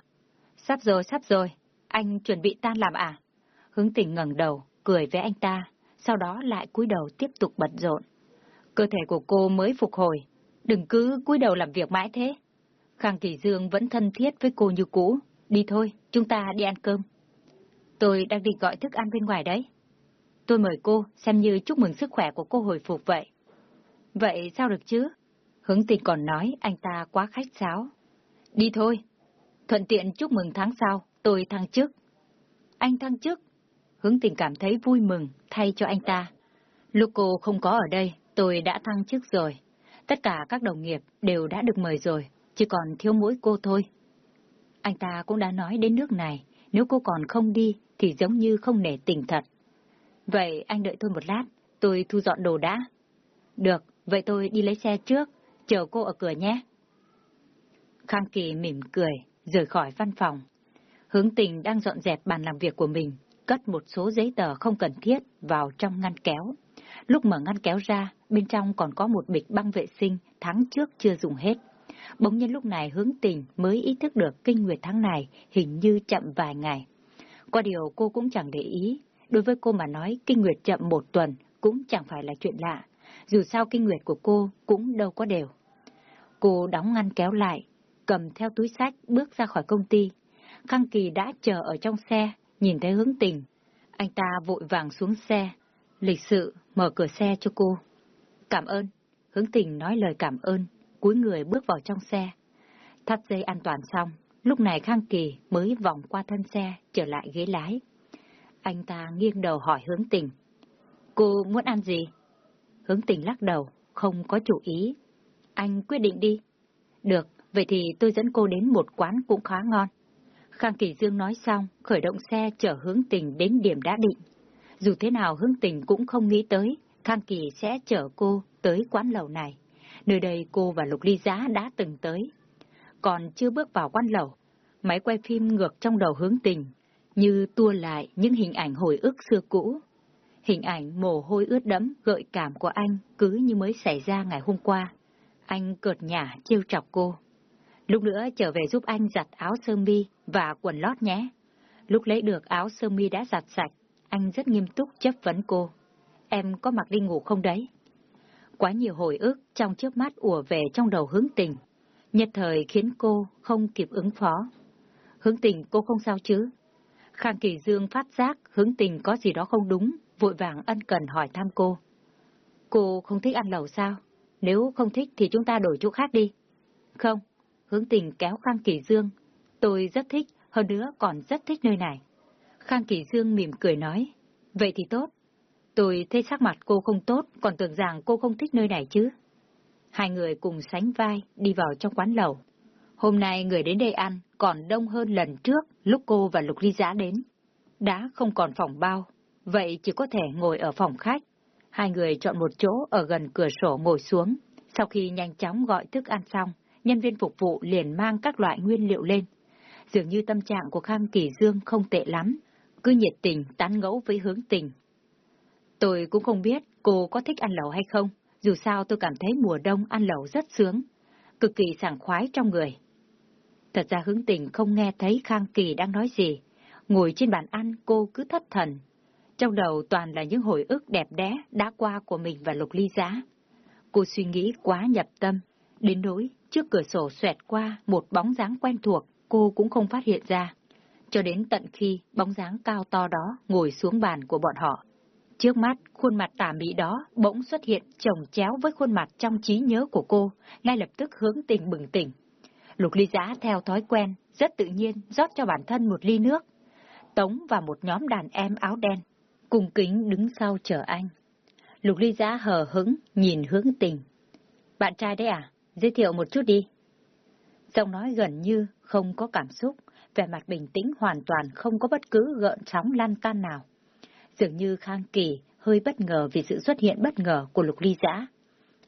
Sắp rồi, sắp rồi. Anh chuẩn bị tan làm à? Hướng tình ngẩng đầu, cười với anh ta, sau đó lại cúi đầu tiếp tục bận rộn. Cơ thể của cô mới phục hồi, đừng cứ cúi đầu làm việc mãi thế. Khang Kỳ Dương vẫn thân thiết với cô như cũ. Đi thôi, chúng ta đi ăn cơm. Tôi đang đi gọi thức ăn bên ngoài đấy. Tôi mời cô xem như chúc mừng sức khỏe của cô hồi phục vậy. Vậy sao được chứ? Hướng tình còn nói anh ta quá khách sáo. Đi thôi. Thuận tiện chúc mừng tháng sau, tôi thăng chức. Anh thăng chức. Hướng tình cảm thấy vui mừng thay cho anh ta. Lúc cô không có ở đây, tôi đã thăng chức rồi. Tất cả các đồng nghiệp đều đã được mời rồi, chỉ còn thiếu mỗi cô thôi. Anh ta cũng đã nói đến nước này, nếu cô còn không đi thì giống như không nể tình thật. Vậy anh đợi tôi một lát, tôi thu dọn đồ đã. Được, vậy tôi đi lấy xe trước, chờ cô ở cửa nhé. Khang Kỳ mỉm cười, rời khỏi văn phòng. Hướng tình đang dọn dẹp bàn làm việc của mình, cất một số giấy tờ không cần thiết vào trong ngăn kéo. Lúc mở ngăn kéo ra, bên trong còn có một bịch băng vệ sinh tháng trước chưa dùng hết. Bỗng nhiên lúc này hướng tình mới ý thức được kinh nguyệt tháng này hình như chậm vài ngày. Qua điều cô cũng chẳng để ý, đối với cô mà nói kinh nguyệt chậm một tuần cũng chẳng phải là chuyện lạ, dù sao kinh nguyệt của cô cũng đâu có đều. Cô đóng ngăn kéo lại, cầm theo túi sách bước ra khỏi công ty. Khang Kỳ đã chờ ở trong xe, nhìn thấy hướng tình. Anh ta vội vàng xuống xe, lịch sự mở cửa xe cho cô. Cảm ơn. Hướng tình nói lời cảm ơn, cúi người bước vào trong xe. Thắt dây an toàn xong, lúc này Khang Kỳ mới vòng qua thân xe, trở lại ghế lái. Anh ta nghiêng đầu hỏi hướng tình. Cô muốn ăn gì? Hướng tình lắc đầu, không có chủ ý. Anh quyết định đi. Được, vậy thì tôi dẫn cô đến một quán cũng khá ngon. Khang Kỳ Dương nói xong, khởi động xe chở hướng tình đến điểm đã định. Dù thế nào hướng tình cũng không nghĩ tới, Khang Kỳ sẽ chở cô tới quán lầu này. Nơi đây cô và Lục Ly Giá đã từng tới. Còn chưa bước vào quan lẩu, máy quay phim ngược trong đầu hướng tình, như tua lại những hình ảnh hồi ức xưa cũ. Hình ảnh mồ hôi ướt đẫm gợi cảm của anh cứ như mới xảy ra ngày hôm qua. Anh cợt nhả trêu chọc cô. Lúc nữa trở về giúp anh giặt áo sơ mi và quần lót nhé. Lúc lấy được áo sơ mi đã giặt sạch, anh rất nghiêm túc chấp vấn cô. Em có mặc đi ngủ không đấy? Quá nhiều hồi ức trong trước mắt ùa về trong đầu hướng tình, nhất thời khiến cô không kịp ứng phó. Hướng tình cô không sao chứ? Khang Kỳ Dương phát giác hướng tình có gì đó không đúng, vội vàng ân cần hỏi thăm cô. Cô không thích ăn lẩu sao? Nếu không thích thì chúng ta đổi chỗ khác đi. Không, hướng tình kéo Khang Kỳ Dương. Tôi rất thích, hơn nữa còn rất thích nơi này. Khang Kỳ Dương mỉm cười nói. Vậy thì tốt. Tôi thấy sắc mặt cô không tốt, còn tưởng rằng cô không thích nơi này chứ. Hai người cùng sánh vai đi vào trong quán lẩu. Hôm nay người đến đây ăn còn đông hơn lần trước lúc cô và Lục Ly Giã đến. Đã không còn phòng bao, vậy chỉ có thể ngồi ở phòng khách. Hai người chọn một chỗ ở gần cửa sổ ngồi xuống. Sau khi nhanh chóng gọi thức ăn xong, nhân viên phục vụ liền mang các loại nguyên liệu lên. Dường như tâm trạng của Khang Kỳ Dương không tệ lắm, cứ nhiệt tình tán ngẫu với hướng tình. Tôi cũng không biết cô có thích ăn lẩu hay không, dù sao tôi cảm thấy mùa đông ăn lẩu rất sướng, cực kỳ sảng khoái trong người. Thật ra hướng tình không nghe thấy Khang Kỳ đang nói gì, ngồi trên bàn ăn cô cứ thất thần. Trong đầu toàn là những hồi ức đẹp đẽ đã qua của mình và Lục Ly Giá. Cô suy nghĩ quá nhập tâm, đến nỗi trước cửa sổ xoẹt qua một bóng dáng quen thuộc, cô cũng không phát hiện ra. Cho đến tận khi bóng dáng cao to đó ngồi xuống bàn của bọn họ. Trước mắt, khuôn mặt tà mỹ đó bỗng xuất hiện chồng chéo với khuôn mặt trong trí nhớ của cô, ngay lập tức hướng tình bừng tỉnh. Lục ly giã theo thói quen, rất tự nhiên rót cho bản thân một ly nước. Tống và một nhóm đàn em áo đen, cùng kính đứng sau chờ anh. Lục ly giã hờ hững, nhìn hướng tình. Bạn trai đấy à? Giới thiệu một chút đi. Giọng nói gần như không có cảm xúc, vẻ mặt bình tĩnh hoàn toàn không có bất cứ gợn sóng lan tan nào. Dường như Khang Kỳ hơi bất ngờ vì sự xuất hiện bất ngờ của Lục Ly Giã.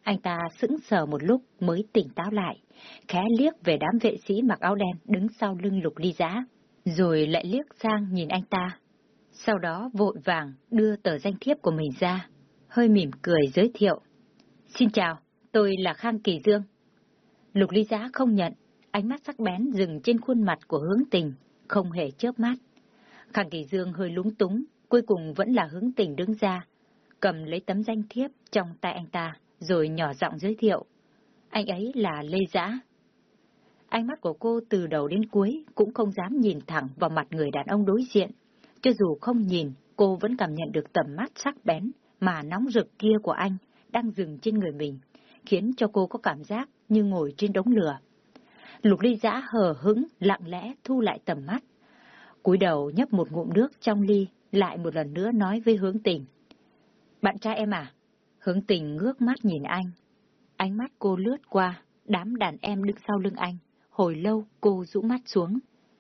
Anh ta sững sờ một lúc mới tỉnh táo lại, khẽ liếc về đám vệ sĩ mặc áo đen đứng sau lưng Lục Ly Giã, rồi lại liếc sang nhìn anh ta. Sau đó vội vàng đưa tờ danh thiếp của mình ra, hơi mỉm cười giới thiệu. Xin chào, tôi là Khang Kỳ Dương. Lục Ly Giã không nhận, ánh mắt sắc bén dừng trên khuôn mặt của hướng tình, không hề chớp mắt. Khang Kỳ Dương hơi lúng túng, cuối cùng vẫn là hướng tình đứng ra, cầm lấy tấm danh thiếp trong tay anh ta, rồi nhỏ giọng giới thiệu. Anh ấy là Lê Giã. Ánh mắt của cô từ đầu đến cuối cũng không dám nhìn thẳng vào mặt người đàn ông đối diện. Cho dù không nhìn, cô vẫn cảm nhận được tầm mắt sắc bén mà nóng rực kia của anh đang dừng trên người mình, khiến cho cô có cảm giác như ngồi trên đống lửa. Lục ly giã hờ hững, lặng lẽ thu lại tầm mắt. cúi đầu nhấp một ngụm nước trong ly, lại một lần nữa nói với hướng tình. Bạn trai em à? Hướng tình ngước mắt nhìn anh. Ánh mắt cô lướt qua, đám đàn em đứng sau lưng anh. Hồi lâu cô rũ mắt xuống,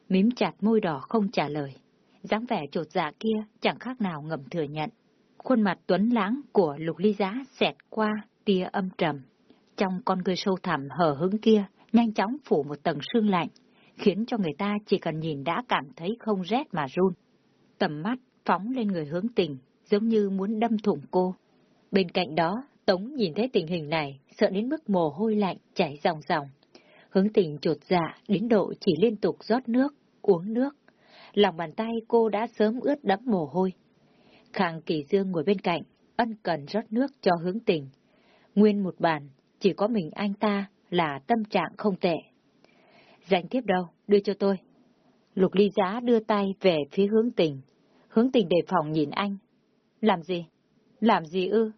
mím chặt môi đỏ không trả lời. dáng vẻ trột dạ kia chẳng khác nào ngầm thừa nhận. Khuôn mặt tuấn lãng của lục ly giá xẹt qua tia âm trầm. Trong con ngươi sâu thẳm hờ hứng kia, nhanh chóng phủ một tầng sương lạnh, khiến cho người ta chỉ cần nhìn đã cảm thấy không rét mà run. Tầm mắt phóng lên người hướng tình, giống như muốn đâm thủng cô. Bên cạnh đó, Tống nhìn thấy tình hình này, sợ đến mức mồ hôi lạnh chảy ròng ròng. Hướng tình trột dạ đến độ chỉ liên tục rót nước, uống nước. Lòng bàn tay cô đã sớm ướt đẫm mồ hôi. Khang Kỳ Dương ngồi bên cạnh, ân cần rót nước cho hướng tình. Nguyên một bàn, chỉ có mình anh ta là tâm trạng không tệ. Danh tiếp đâu, đưa cho tôi. Lục ly giá đưa tay về phía hướng tình. Hướng tình đề phòng nhìn anh. Làm gì? Làm gì ư?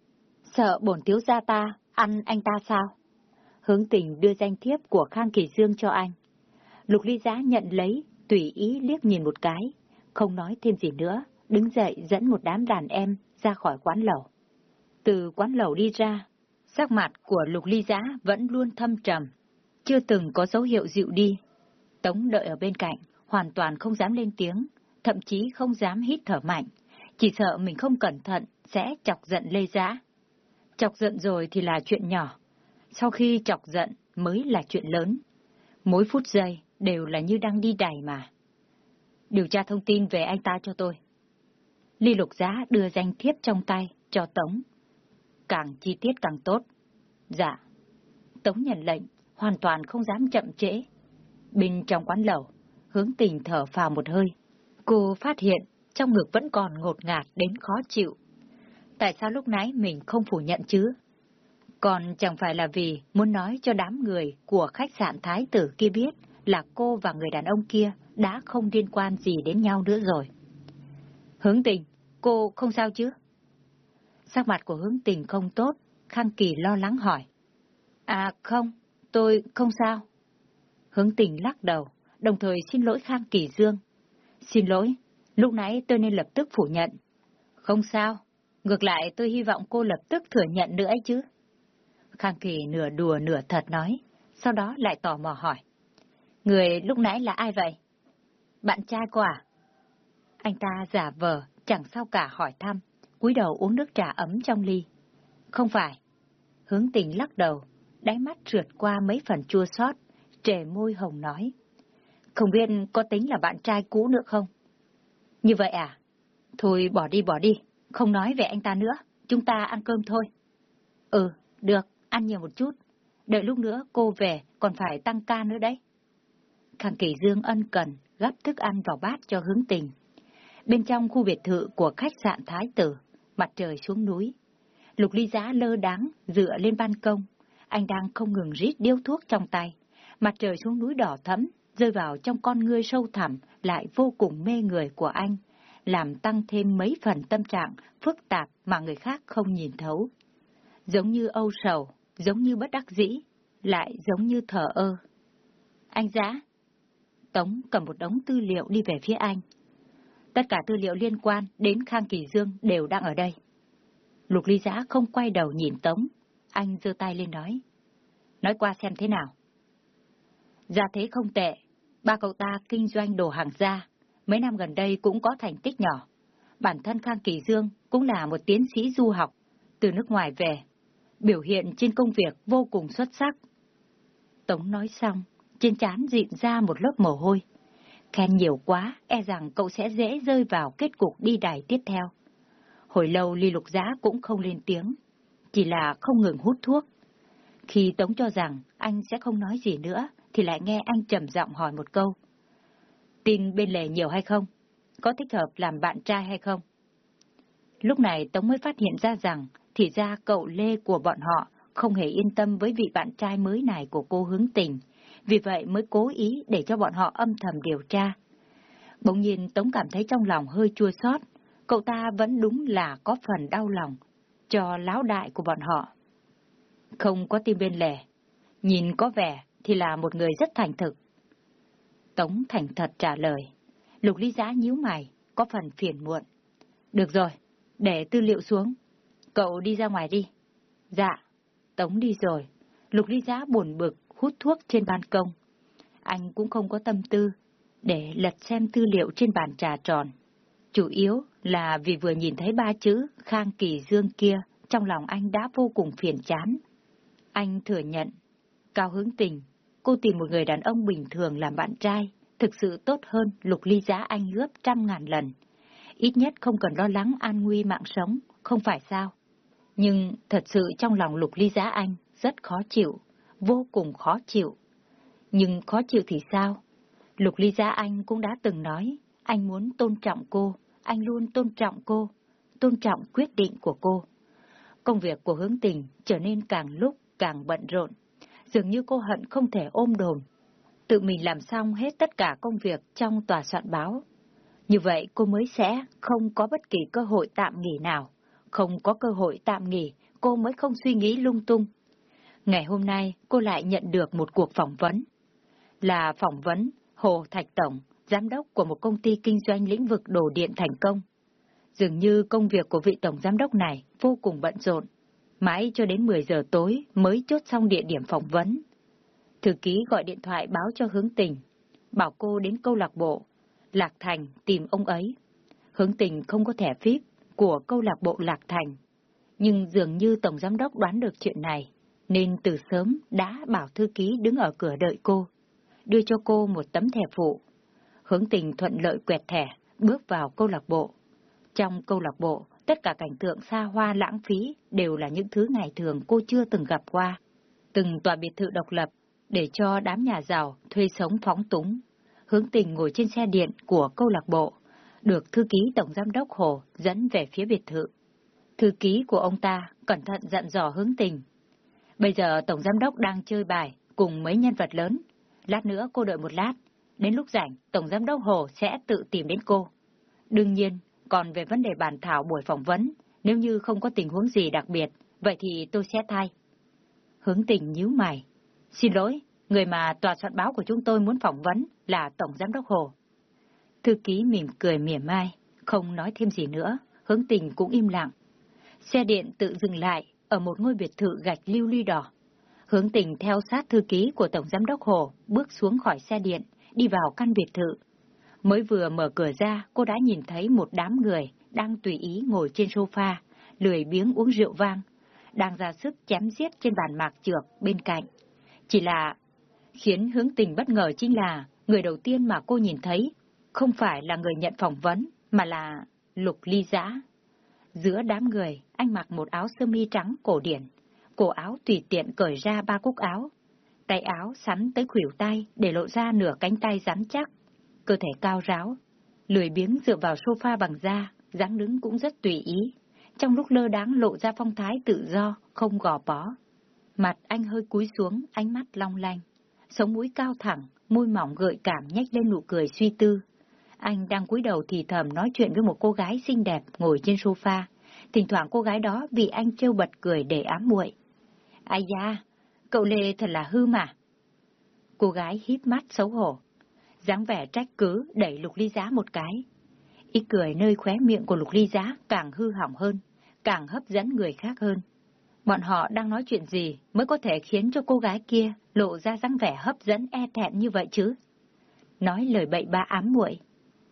Sợ bổn thiếu gia ta, ăn anh ta sao? Hướng tình đưa danh thiếp của Khang Kỳ Dương cho anh. Lục ly giá nhận lấy, tùy ý liếc nhìn một cái, không nói thêm gì nữa, đứng dậy dẫn một đám đàn em ra khỏi quán lẩu. Từ quán lẩu đi ra, sắc mặt của lục ly giá vẫn luôn thâm trầm, chưa từng có dấu hiệu dịu đi. Tống đợi ở bên cạnh, hoàn toàn không dám lên tiếng, thậm chí không dám hít thở mạnh, chỉ sợ mình không cẩn thận sẽ chọc giận Lê Giá. Chọc giận rồi thì là chuyện nhỏ, sau khi chọc giận mới là chuyện lớn. Mỗi phút giây đều là như đang đi đày mà. Điều tra thông tin về anh ta cho tôi. Ly Lục Giá đưa danh thiếp trong tay cho Tống. Càng chi tiết càng tốt. Dạ. Tống nhận lệnh, hoàn toàn không dám chậm trễ. Bên trong quán lẩu, hướng tình thở phào một hơi. Cô phát hiện trong ngực vẫn còn ngột ngạt đến khó chịu. Tại sao lúc nãy mình không phủ nhận chứ? Còn chẳng phải là vì muốn nói cho đám người của khách sạn Thái tử kia biết là cô và người đàn ông kia đã không liên quan gì đến nhau nữa rồi. Hướng tình, cô không sao chứ? Sắc mặt của hướng tình không tốt, Khang Kỳ lo lắng hỏi. À không, tôi không sao. Hướng tình lắc đầu, đồng thời xin lỗi Khang Kỳ Dương. Xin lỗi, lúc nãy tôi nên lập tức phủ nhận. Không sao, ngược lại tôi hy vọng cô lập tức thừa nhận nữa ấy chứ. Khang Kỳ nửa đùa nửa thật nói, sau đó lại tò mò hỏi. Người lúc nãy là ai vậy? Bạn trai cô à? Anh ta giả vờ, chẳng sao cả hỏi thăm, cúi đầu uống nước trà ấm trong ly. Không phải. Hướng tình lắc đầu, đáy mắt trượt qua mấy phần chua xót, trề môi hồng nói. Không biết có tính là bạn trai cũ nữa không? Như vậy à? Thôi bỏ đi bỏ đi, không nói về anh ta nữa, chúng ta ăn cơm thôi. Ừ, được, ăn nhiều một chút. Đợi lúc nữa cô về còn phải tăng ca nữa đấy. Khang Kỳ Dương ân cần, gấp thức ăn vào bát cho hướng tình. Bên trong khu biệt thự của khách sạn Thái Tử, mặt trời xuống núi. Lục ly giá lơ đáng, dựa lên ban công. Anh đang không ngừng rít điếu thuốc trong tay. Mặt trời xuống núi đỏ thẫm, rơi vào trong con ngươi sâu thẳm, lại vô cùng mê người của anh, làm tăng thêm mấy phần tâm trạng phức tạp mà người khác không nhìn thấu. Giống như âu sầu, giống như bất đắc dĩ, lại giống như thở ơ. Anh giá. Tống cầm một đống tư liệu đi về phía anh. Tất cả tư liệu liên quan đến Khang Kỳ Dương đều đang ở đây. Lục ly giã không quay đầu nhìn Tống. Anh giơ tay lên nói. Nói qua xem thế nào. Gia thế không tệ. Ba cậu ta kinh doanh đồ hàng gia. Mấy năm gần đây cũng có thành tích nhỏ. Bản thân Khang Kỳ Dương cũng là một tiến sĩ du học. Từ nước ngoài về. Biểu hiện trên công việc vô cùng xuất sắc. Tống nói xong, trên trán dịn ra một lớp mồ hôi. Khen nhiều quá, e rằng cậu sẽ dễ rơi vào kết cục đi đài tiếp theo. Hồi lâu ly lục giá cũng không lên tiếng, chỉ là không ngừng hút thuốc. Khi Tống cho rằng anh sẽ không nói gì nữa, thì lại nghe anh trầm giọng hỏi một câu. Tin bên lề nhiều hay không? Có thích hợp làm bạn trai hay không? Lúc này Tống mới phát hiện ra rằng, thì ra cậu Lê của bọn họ không hề yên tâm với vị bạn trai mới này của cô hướng tình, vì vậy mới cố ý để cho bọn họ âm thầm điều tra. Bỗng nhiên Tống cảm thấy trong lòng hơi chua xót, cậu ta vẫn đúng là có phần đau lòng cho láo đại của bọn họ. Không có tim bên lề, nhìn có vẻ thì là một người rất thành thực. Tống thành thật trả lời, lục ly giá nhíu mày, có phần phiền muộn. Được rồi, để tư liệu xuống, cậu đi ra ngoài đi. Dạ, Tống đi rồi, lục ly giá buồn bực hút thuốc trên ban công. Anh cũng không có tâm tư để lật xem tư liệu trên bàn trà tròn. Chủ yếu là vì vừa nhìn thấy ba chữ Khang Kỳ Dương kia, trong lòng anh đã vô cùng phiền chán. Anh thừa nhận, cao hướng tình, cô tìm một người đàn ông bình thường làm bạn trai, thực sự tốt hơn lục ly giá anh gấp trăm ngàn lần. Ít nhất không cần lo lắng an nguy mạng sống, không phải sao? Nhưng thật sự trong lòng lục ly giá anh rất khó chịu, vô cùng khó chịu. Nhưng khó chịu thì sao? Lục ly giá anh cũng đã từng nói, anh muốn tôn trọng cô, anh luôn tôn trọng cô, tôn trọng quyết định của cô. Công việc của hướng tình trở nên càng lúc càng bận rộn, dường như cô hận không thể ôm đồm. Tự mình làm xong hết tất cả công việc trong tòa soạn báo. Như vậy cô mới sẽ không có bất kỳ cơ hội tạm nghỉ nào. Không có cơ hội tạm nghỉ, cô mới không suy nghĩ lung tung. Ngày hôm nay, cô lại nhận được một cuộc phỏng vấn. Là phỏng vấn Hồ Thạch Tổng, giám đốc của một công ty kinh doanh lĩnh vực đồ điện thành công. Dường như công việc của vị tổng giám đốc này vô cùng bận rộn. Mãi cho đến 10 giờ tối mới chốt xong địa điểm phỏng vấn. Thư ký gọi điện thoại báo cho hướng tình, bảo cô đến câu lạc bộ, Lạc Thành tìm ông ấy. Hướng tình không có thẻ phíp của câu lạc bộ Lạc Thành. Nhưng dường như Tổng Giám đốc đoán được chuyện này, nên từ sớm đã bảo thư ký đứng ở cửa đợi cô, đưa cho cô một tấm thẻ phụ. Hướng tình thuận lợi quẹt thẻ, bước vào câu lạc bộ. Trong câu lạc bộ, tất cả cảnh tượng xa hoa lãng phí đều là những thứ ngày thường cô chưa từng gặp qua. Từng tòa biệt thự độc lập, để cho đám nhà giàu thuê sống phóng túng. Hướng tình ngồi trên xe điện của câu lạc bộ, được thư ký tổng giám đốc Hồ dẫn về phía biệt thự. Thư ký của ông ta cẩn thận dặn dò hướng tình Bây giờ Tổng Giám Đốc đang chơi bài cùng mấy nhân vật lớn. Lát nữa cô đợi một lát. Đến lúc rảnh, Tổng Giám Đốc Hồ sẽ tự tìm đến cô. Đương nhiên, còn về vấn đề bàn thảo buổi phỏng vấn, nếu như không có tình huống gì đặc biệt, vậy thì tôi sẽ thay. Hướng tình nhíu mày. Xin lỗi, người mà tòa soạn báo của chúng tôi muốn phỏng vấn là Tổng Giám Đốc Hồ. Thư ký mỉm cười mỉa mai, không nói thêm gì nữa, hướng tình cũng im lặng. Xe điện tự dừng lại ở một ngôi biệt thự gạch lưu ly đỏ. Hướng tình theo sát thư ký của Tổng Giám Đốc Hồ, bước xuống khỏi xe điện, đi vào căn biệt thự. Mới vừa mở cửa ra, cô đã nhìn thấy một đám người đang tùy ý ngồi trên sofa, lười biếng uống rượu vang, đang ra sức chém giết trên bàn mạc trược bên cạnh. Chỉ là khiến hướng tình bất ngờ chính là người đầu tiên mà cô nhìn thấy không phải là người nhận phỏng vấn, mà là Lục Ly Giã. Giữa đám người, anh mặc một áo sơ mi trắng cổ điển, cổ áo tùy tiện cởi ra ba cúc áo, tay áo sắn tới khuỷu tay để lộ ra nửa cánh tay rắn chắc, cơ thể cao ráo, lười biếng dựa vào sofa bằng da, dáng đứng cũng rất tùy ý, trong lúc lơ đáng lộ ra phong thái tự do, không gò bó. Mặt anh hơi cúi xuống, ánh mắt long lanh, sống mũi cao thẳng, môi mỏng gợi cảm nhếch lên nụ cười suy tư. Anh đang cúi đầu thì thầm nói chuyện với một cô gái xinh đẹp ngồi trên sofa. Thỉnh thoảng cô gái đó vì anh trêu bật cười để ám muội. Ai da, cậu Lê thật là hư mà. Cô gái híp mắt xấu hổ dáng vẻ trách cứ đẩy lục ly giá một cái. Ý cười nơi khóe miệng của lục ly giá càng hư hỏng hơn, càng hấp dẫn người khác hơn. Bọn họ đang nói chuyện gì mới có thể khiến cho cô gái kia lộ ra dáng vẻ hấp dẫn e thẹn như vậy chứ? Nói lời bậy bạ ám muội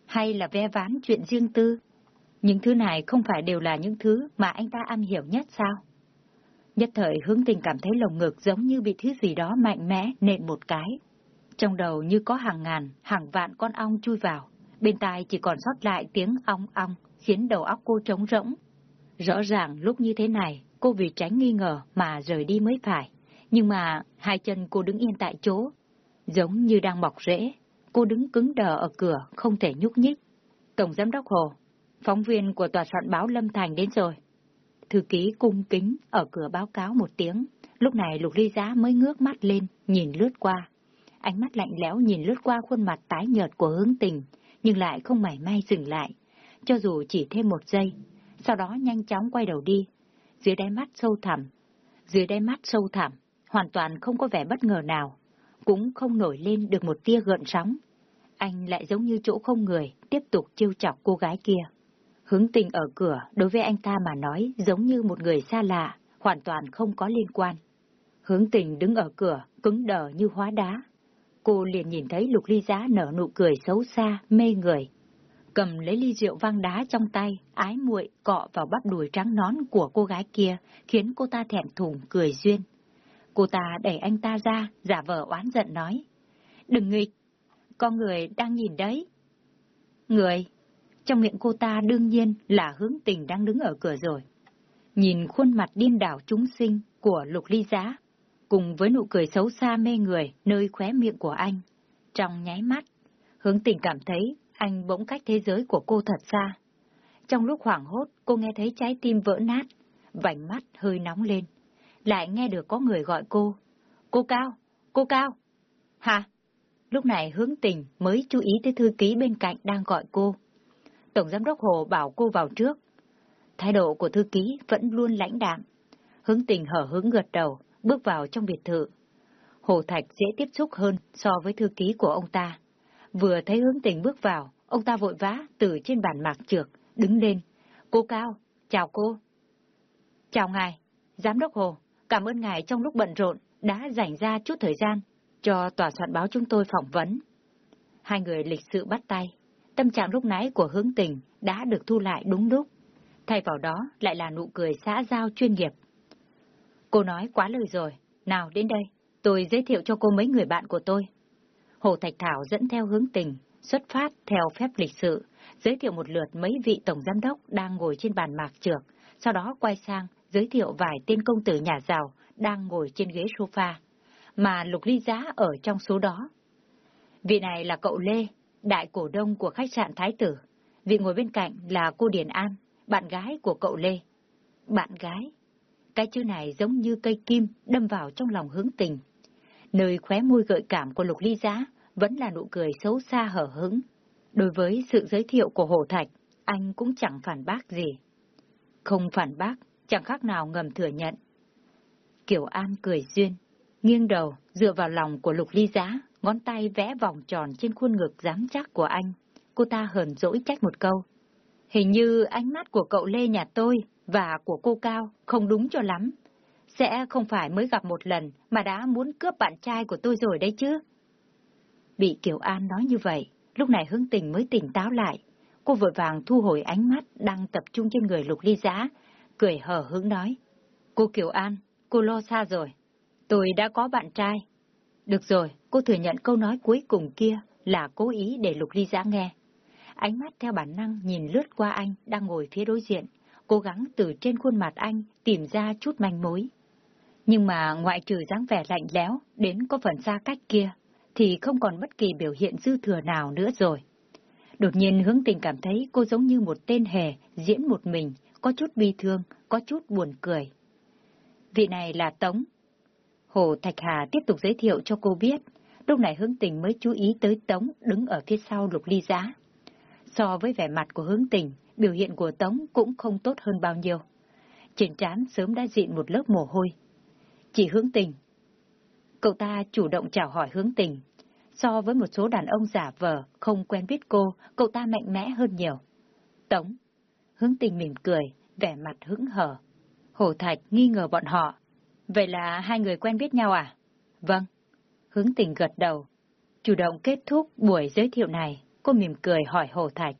hay là ve ván chuyện riêng tư. Những thứ này không phải đều là những thứ mà anh ta am hiểu nhất sao? Nhất thời hướng tình cảm thấy lồng ngực giống như bị thứ gì đó mạnh mẽ nện một cái. Trong đầu như có hàng ngàn, hàng vạn con ong chui vào. Bên tai chỉ còn sót lại tiếng ong ong, khiến đầu óc cô trống rỗng. Rõ ràng lúc như thế này, cô vì tránh nghi ngờ mà rời đi mới phải. Nhưng mà hai chân cô đứng yên tại chỗ, giống như đang mọc rễ, Cô đứng cứng đờ ở cửa, không thể nhúc nhích. Tổng Giám đốc Hồ, phóng viên của tòa soạn báo Lâm Thành đến rồi. Thư ký cung kính ở cửa báo cáo một tiếng. Lúc này Lục Ly Giá mới ngước mắt lên, nhìn lướt qua. Ánh mắt lạnh lẽo nhìn lướt qua khuôn mặt tái nhợt của hướng tình, nhưng lại không mảy may dừng lại, cho dù chỉ thêm một giây. Sau đó nhanh chóng quay đầu đi, dưới đáy mắt sâu thẳm. Dưới đáy mắt sâu thẳm, hoàn toàn không có vẻ bất ngờ nào cũng không nổi lên được một tia gợn sóng. Anh lại giống như chỗ không người, tiếp tục chiêu chọc cô gái kia. Hướng tình ở cửa, đối với anh ta mà nói giống như một người xa lạ, hoàn toàn không có liên quan. Hướng tình đứng ở cửa, cứng đờ như hóa đá. Cô liền nhìn thấy lục ly giá nở nụ cười xấu xa, mê người. Cầm lấy ly rượu vang đá trong tay, ái muội cọ vào bắp đùi trắng nón của cô gái kia, khiến cô ta thẹn thùng cười duyên. Cô ta đẩy anh ta ra, giả vờ oán giận nói. Đừng nghịch, con người đang nhìn đấy. Người, trong miệng cô ta đương nhiên là hướng tình đang đứng ở cửa rồi. Nhìn khuôn mặt điên đảo chúng sinh của lục ly giá, cùng với nụ cười xấu xa mê người nơi khóe miệng của anh. Trong nháy mắt, hướng tình cảm thấy anh bỗng cách thế giới của cô thật xa. Trong lúc hoảng hốt, cô nghe thấy trái tim vỡ nát, vành mắt hơi nóng lên lại nghe được có người gọi cô. Cô Cao, cô Cao. Hả? Lúc này hướng tình mới chú ý tới thư ký bên cạnh đang gọi cô. Tổng giám đốc Hồ bảo cô vào trước. Thái độ của thư ký vẫn luôn lãnh đạm. Hướng tình hở hứng gật đầu, bước vào trong biệt thự. Hồ Thạch dễ tiếp xúc hơn so với thư ký của ông ta. Vừa thấy hướng tình bước vào, ông ta vội vã từ trên bàn mạc trượt, đứng lên. Cô Cao, chào cô. Chào ngài, giám đốc Hồ. Cảm ơn ngài trong lúc bận rộn đã dành ra chút thời gian cho tòa soạn báo chúng tôi phỏng vấn. Hai người lịch sự bắt tay. Tâm trạng lúc nãy của hướng tình đã được thu lại đúng lúc. Thay vào đó lại là nụ cười xã giao chuyên nghiệp. Cô nói quá lời rồi. Nào đến đây, tôi giới thiệu cho cô mấy người bạn của tôi. Hồ Thạch Thảo dẫn theo hướng tình, xuất phát theo phép lịch sự, giới thiệu một lượt mấy vị tổng giám đốc đang ngồi trên bàn mạc trược, sau đó quay sang giới thiệu vài tên công tử nhà giàu đang ngồi trên ghế sofa, mà Lục Ly Giá ở trong số đó. Vị này là cậu Lê, đại cổ đông của khách sạn Thái Tử. Vị ngồi bên cạnh là cô Điền An, bạn gái của cậu Lê. Bạn gái? Cái chữ này giống như cây kim đâm vào trong lòng hướng tình. Nơi khóe môi gợi cảm của Lục Ly Giá vẫn là nụ cười xấu xa hở hứng. Đối với sự giới thiệu của Hồ Thạch, anh cũng chẳng phản bác gì. Không phản bác, chẳng khác nào ngầm thừa nhận. kiểu An cười duyên, nghiêng đầu, dựa vào lòng của Lục Ly Giá, ngón tay vẽ vòng tròn trên khuôn ngực dám chắc của anh. Cô ta hờn dỗi trách một câu. Hình như ánh mắt của cậu Lê nhà tôi và của cô Cao không đúng cho lắm. Sẽ không phải mới gặp một lần mà đã muốn cướp bạn trai của tôi rồi đấy chứ. Bị Kiều An nói như vậy, lúc này hướng tình mới tỉnh táo lại. Cô vội vàng thu hồi ánh mắt đang tập trung trên người lục ly giá, cười hở hứng nói. Cô Kiều An, cô lo xa rồi. Tôi đã có bạn trai. Được rồi, cô thừa nhận câu nói cuối cùng kia là cố ý để lục ly giã nghe. Ánh mắt theo bản năng nhìn lướt qua anh đang ngồi phía đối diện, cố gắng từ trên khuôn mặt anh tìm ra chút manh mối. Nhưng mà ngoại trừ dáng vẻ lạnh lẽo đến có phần xa cách kia, thì không còn bất kỳ biểu hiện dư thừa nào nữa rồi. Đột nhiên hướng tình cảm thấy cô giống như một tên hề diễn một mình, có chút bi thương, có chút buồn cười. Vị này là Tống. Hồ Thạch Hà tiếp tục giới thiệu cho cô biết, lúc này hướng tình mới chú ý tới Tống đứng ở phía sau lục ly giá. So với vẻ mặt của hướng tình, biểu hiện của Tống cũng không tốt hơn bao nhiêu. Trên trán sớm đã dịn một lớp mồ hôi. Chỉ hướng tình. Cậu ta chủ động chào hỏi hướng tình. So với một số đàn ông giả vờ, không quen biết cô, cậu ta mạnh mẽ hơn nhiều. Tống. Hướng tình mỉm cười, vẻ mặt hững hở. Hồ Thạch nghi ngờ bọn họ. Vậy là hai người quen biết nhau à? Vâng. Hướng tình gật đầu. Chủ động kết thúc buổi giới thiệu này, cô mỉm cười hỏi Hồ Thạch.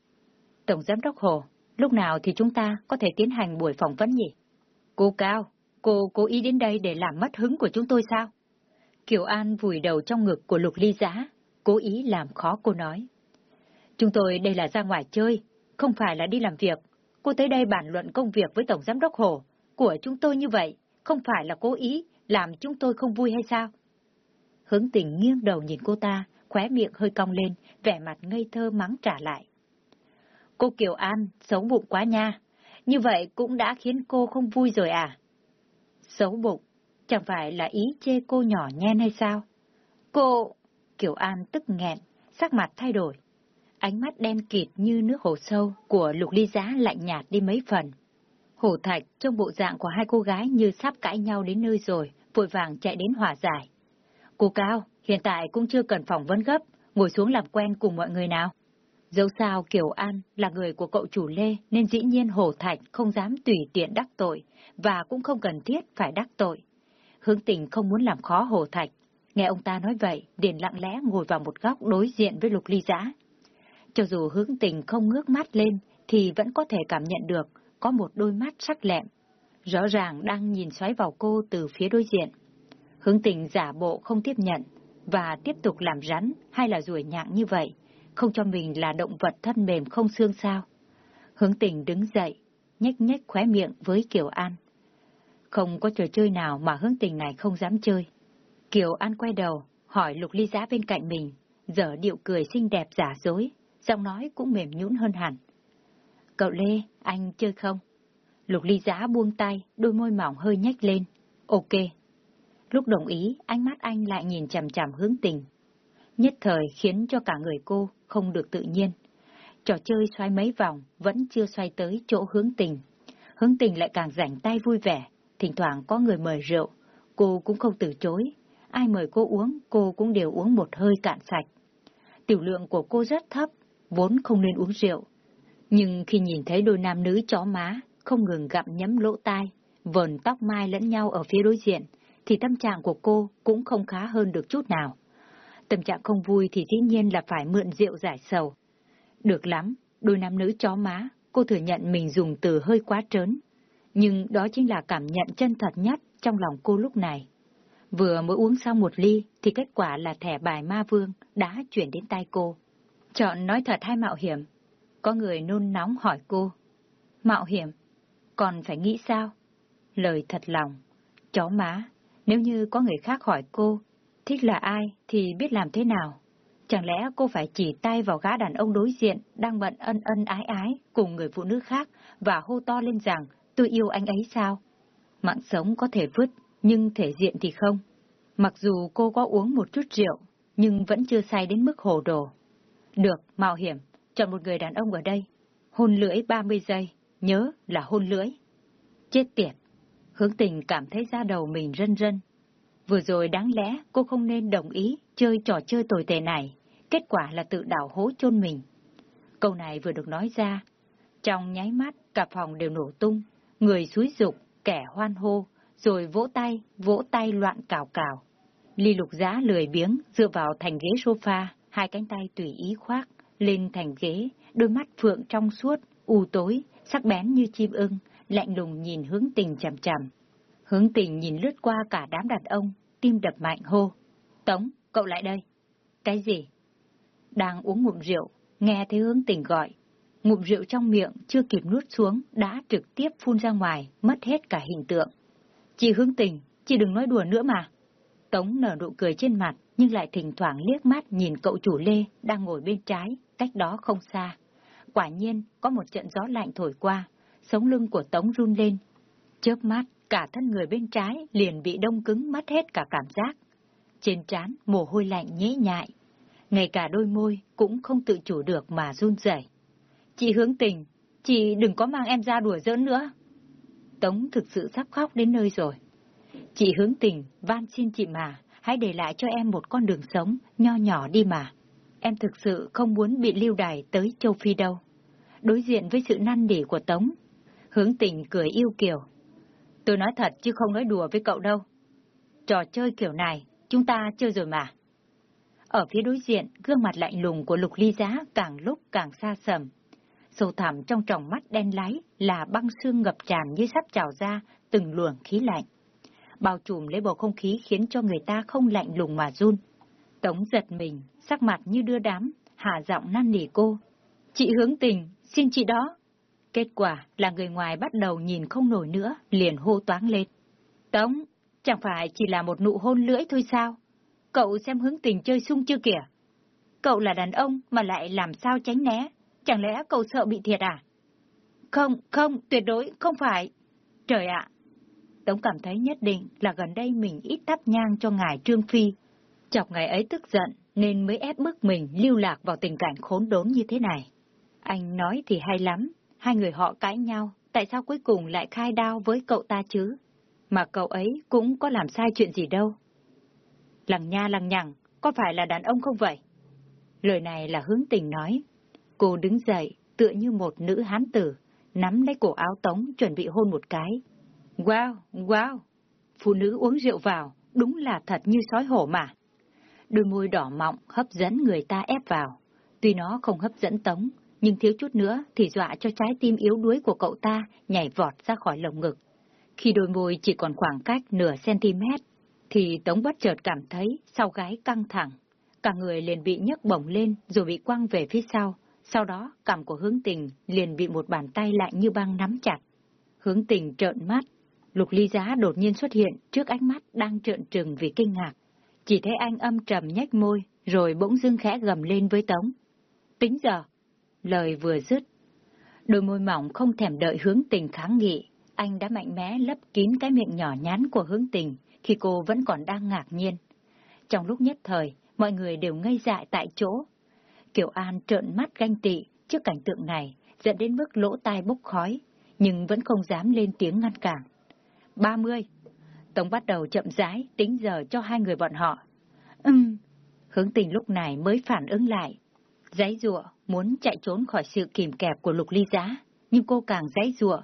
Tổng Giám đốc Hồ, lúc nào thì chúng ta có thể tiến hành buổi phỏng vấn nhỉ? Cô Cao, cô cố ý đến đây để làm mất hứng của chúng tôi sao? Kiều An vùi đầu trong ngực của Lục Ly Giá, cố ý làm khó cô nói. Chúng tôi đây là ra ngoài chơi, không phải là đi làm việc. Cô tới đây bàn luận công việc với Tổng Giám đốc Hồ. Của chúng tôi như vậy, không phải là cố ý làm chúng tôi không vui hay sao? Hướng tình nghiêng đầu nhìn cô ta, khóe miệng hơi cong lên, vẻ mặt ngây thơ mắng trả lại. Cô Kiều An, xấu bụng quá nha. Như vậy cũng đã khiến cô không vui rồi à? Xấu bụng, chẳng phải là ý chê cô nhỏ nhen hay sao? Cô... Kiều An tức nghẹn, sắc mặt thay đổi. Ánh mắt đen kịt như nước hồ sâu của lục ly giá lạnh nhạt đi mấy phần. Hổ thạch trong bộ dạng của hai cô gái như sắp cãi nhau đến nơi rồi, vội vàng chạy đến hòa giải. Cô Cao, hiện tại cũng chưa cần phỏng vấn gấp, ngồi xuống làm quen cùng mọi người nào. Dẫu sao Kiều An là người của cậu chủ Lê nên dĩ nhiên Hồ Thạch không dám tùy tiện đắc tội và cũng không cần thiết phải đắc tội. Hướng tình không muốn làm khó Hồ Thạch. Nghe ông ta nói vậy, liền lặng lẽ ngồi vào một góc đối diện với lục ly giã. Cho dù hướng tình không ngước mắt lên thì vẫn có thể cảm nhận được có một đôi mắt sắc lẹm. Rõ ràng đang nhìn xoáy vào cô từ phía đối diện. Hướng tình giả bộ không tiếp nhận và tiếp tục làm rắn hay là rủi nhạng như vậy không cho mình là động vật thân mềm không xương sao. Hướng tình đứng dậy, nhếch nhếch khóe miệng với Kiều An. Không có trò chơi nào mà hướng tình này không dám chơi. Kiều An quay đầu, hỏi lục ly giá bên cạnh mình, dở điệu cười xinh đẹp giả dối, giọng nói cũng mềm nhũn hơn hẳn. Cậu Lê, anh chơi không? Lục ly giá buông tay, đôi môi mỏng hơi nhếch lên. Ok. Lúc đồng ý, ánh mắt anh lại nhìn chằm chằm hướng tình. Nhất thời khiến cho cả người cô không được tự nhiên. Trò chơi xoay mấy vòng vẫn chưa xoay tới chỗ hướng tình. Hướng tình lại càng rảnh tay vui vẻ, thỉnh thoảng có người mời rượu, cô cũng không từ chối. Ai mời cô uống, cô cũng đều uống một hơi cạn sạch. Tiểu lượng của cô rất thấp, vốn không nên uống rượu. Nhưng khi nhìn thấy đôi nam nữ chó má, không ngừng gặm nhấm lỗ tai, vờn tóc mai lẫn nhau ở phía đối diện, thì tâm trạng của cô cũng không khá hơn được chút nào. Tâm trạng không vui thì dĩ nhiên là phải mượn rượu giải sầu. Được lắm, đôi nam nữ chó má, cô thừa nhận mình dùng từ hơi quá trớn. Nhưng đó chính là cảm nhận chân thật nhất trong lòng cô lúc này. Vừa mới uống xong một ly thì kết quả là thẻ bài ma vương đã chuyển đến tay cô. Chọn nói thật hay mạo hiểm? Có người nôn nóng hỏi cô. Mạo hiểm? Còn phải nghĩ sao? Lời thật lòng. Chó má, nếu như có người khác hỏi cô Thích là ai thì biết làm thế nào. Chẳng lẽ cô phải chỉ tay vào gã đàn ông đối diện đang bận ân ân ái ái cùng người phụ nữ khác và hô to lên rằng tôi yêu anh ấy sao? Mạng sống có thể vứt, nhưng thể diện thì không. Mặc dù cô có uống một chút rượu, nhưng vẫn chưa say đến mức hồ đồ. Được, mạo hiểm, chọn một người đàn ông ở đây. Hôn lưỡi 30 giây, nhớ là hôn lưỡi. Chết tiệt! Hướng tình cảm thấy da đầu mình rân rân. Vừa rồi đáng lẽ cô không nên đồng ý chơi trò chơi tồi tệ này. Kết quả là tự đảo hố chôn mình. Câu này vừa được nói ra. Trong nháy mắt, cả phòng đều nổ tung. Người xúi dục, kẻ hoan hô, rồi vỗ tay, vỗ tay loạn cào cào. Ly lục giá lười biếng, dựa vào thành ghế sofa, hai cánh tay tùy ý khoác, lên thành ghế, đôi mắt phượng trong suốt, u tối, sắc bén như chim ưng, lạnh lùng nhìn hướng tình chằm chằm. Hướng tình nhìn lướt qua cả đám đàn ông, tim đập mạnh hô. Tống, cậu lại đây. Cái gì? Đang uống ngụm rượu, nghe thấy hướng tình gọi. Ngụm rượu trong miệng chưa kịp nuốt xuống, đã trực tiếp phun ra ngoài, mất hết cả hình tượng. Chị hướng tình, chị đừng nói đùa nữa mà. Tống nở nụ cười trên mặt, nhưng lại thỉnh thoảng liếc mắt nhìn cậu chủ Lê đang ngồi bên trái, cách đó không xa. Quả nhiên, có một trận gió lạnh thổi qua, sống lưng của Tống run lên. Chớp mắt, cả thân người bên trái liền bị đông cứng mất hết cả cảm giác. Trên trán mồ hôi lạnh nhễ nhại, ngay cả đôi môi cũng không tự chủ được mà run rẩy. Chị hướng tình, chị đừng có mang em ra đùa giỡn nữa. Tống thực sự sắp khóc đến nơi rồi. Chị hướng tình, van xin chị mà, hãy để lại cho em một con đường sống, nho nhỏ đi mà. Em thực sự không muốn bị lưu đày tới châu Phi đâu. Đối diện với sự năn nỉ của Tống, hướng tình cười yêu kiều. Tôi nói thật chứ không nói đùa với cậu đâu. Trò chơi kiểu này, chúng ta chơi rồi mà. Ở phía đối diện, gương mặt lạnh lùng của Lục Ly Giá càng lúc càng xa sầm. Sâu thẳm trong tròng mắt đen láy là băng xương ngập tràn như sắp trào ra từng luồng khí lạnh. Bao trùm lấy bầu không khí khiến cho người ta không lạnh lùng mà run. Tống giật mình, sắc mặt như đưa đám, hạ giọng năn nỉ cô. Chị hướng tình, xin chị đó. Kết quả là người ngoài bắt đầu nhìn không nổi nữa, liền hô toáng lên. Tống, chẳng phải chỉ là một nụ hôn lưỡi thôi sao? Cậu xem hướng tình chơi sung chưa kìa. Cậu là đàn ông mà lại làm sao tránh né, chẳng lẽ cậu sợ bị thiệt à? Không, không, tuyệt đối không phải. Trời ạ! Tống cảm thấy nhất định là gần đây mình ít thắp nhang cho ngài Trương Phi. Chọc ngài ấy tức giận nên mới ép bức mình lưu lạc vào tình cảnh khốn đốn như thế này. Anh nói thì hay lắm, hai người họ cãi nhau, tại sao cuối cùng lại khai đao với cậu ta chứ? Mà cậu ấy cũng có làm sai chuyện gì đâu. Lằng nha lằng nhằng, có phải là đàn ông không vậy? Lời này là hướng tình nói. Cô đứng dậy, tựa như một nữ hán tử, nắm lấy cổ áo tống chuẩn bị hôn một cái. Wow, wow! Phụ nữ uống rượu vào, đúng là thật như sói hổ mà. Đôi môi đỏ mọng hấp dẫn người ta ép vào. Tuy nó không hấp dẫn tống, nhưng thiếu chút nữa thì dọa cho trái tim yếu đuối của cậu ta nhảy vọt ra khỏi lồng ngực. Khi đôi môi chỉ còn khoảng cách nửa centimet thì Tống bất chợt cảm thấy sau gái căng thẳng. Cả người liền bị nhấc bổng lên rồi bị quăng về phía sau. Sau đó, cằm của hướng tình liền bị một bàn tay lạnh như băng nắm chặt. Hướng tình trợn mắt. Lục ly giá đột nhiên xuất hiện trước ánh mắt đang trợn trừng vì kinh ngạc. Chỉ thấy anh âm trầm nhếch môi, rồi bỗng dưng khẽ gầm lên với Tống. Tính giờ! Lời vừa dứt. Đôi môi mỏng không thèm đợi hướng tình kháng nghị. Anh đã mạnh mẽ lấp kín cái miệng nhỏ nhắn của hướng tình, khi cô vẫn còn đang ngạc nhiên. Trong lúc nhất thời, mọi người đều ngây dại tại chỗ. Kiều An trợn mắt ganh tị trước cảnh tượng này, dẫn đến mức lỗ tai bốc khói, nhưng vẫn không dám lên tiếng ngăn cản. Ba mươi. Tống bắt đầu chậm rãi, tính giờ cho hai người bọn họ. Ừm. Hướng tình lúc này mới phản ứng lại. Giấy rùa muốn chạy trốn khỏi sự kìm kẹp của lục ly giá, nhưng cô càng giấy rùa,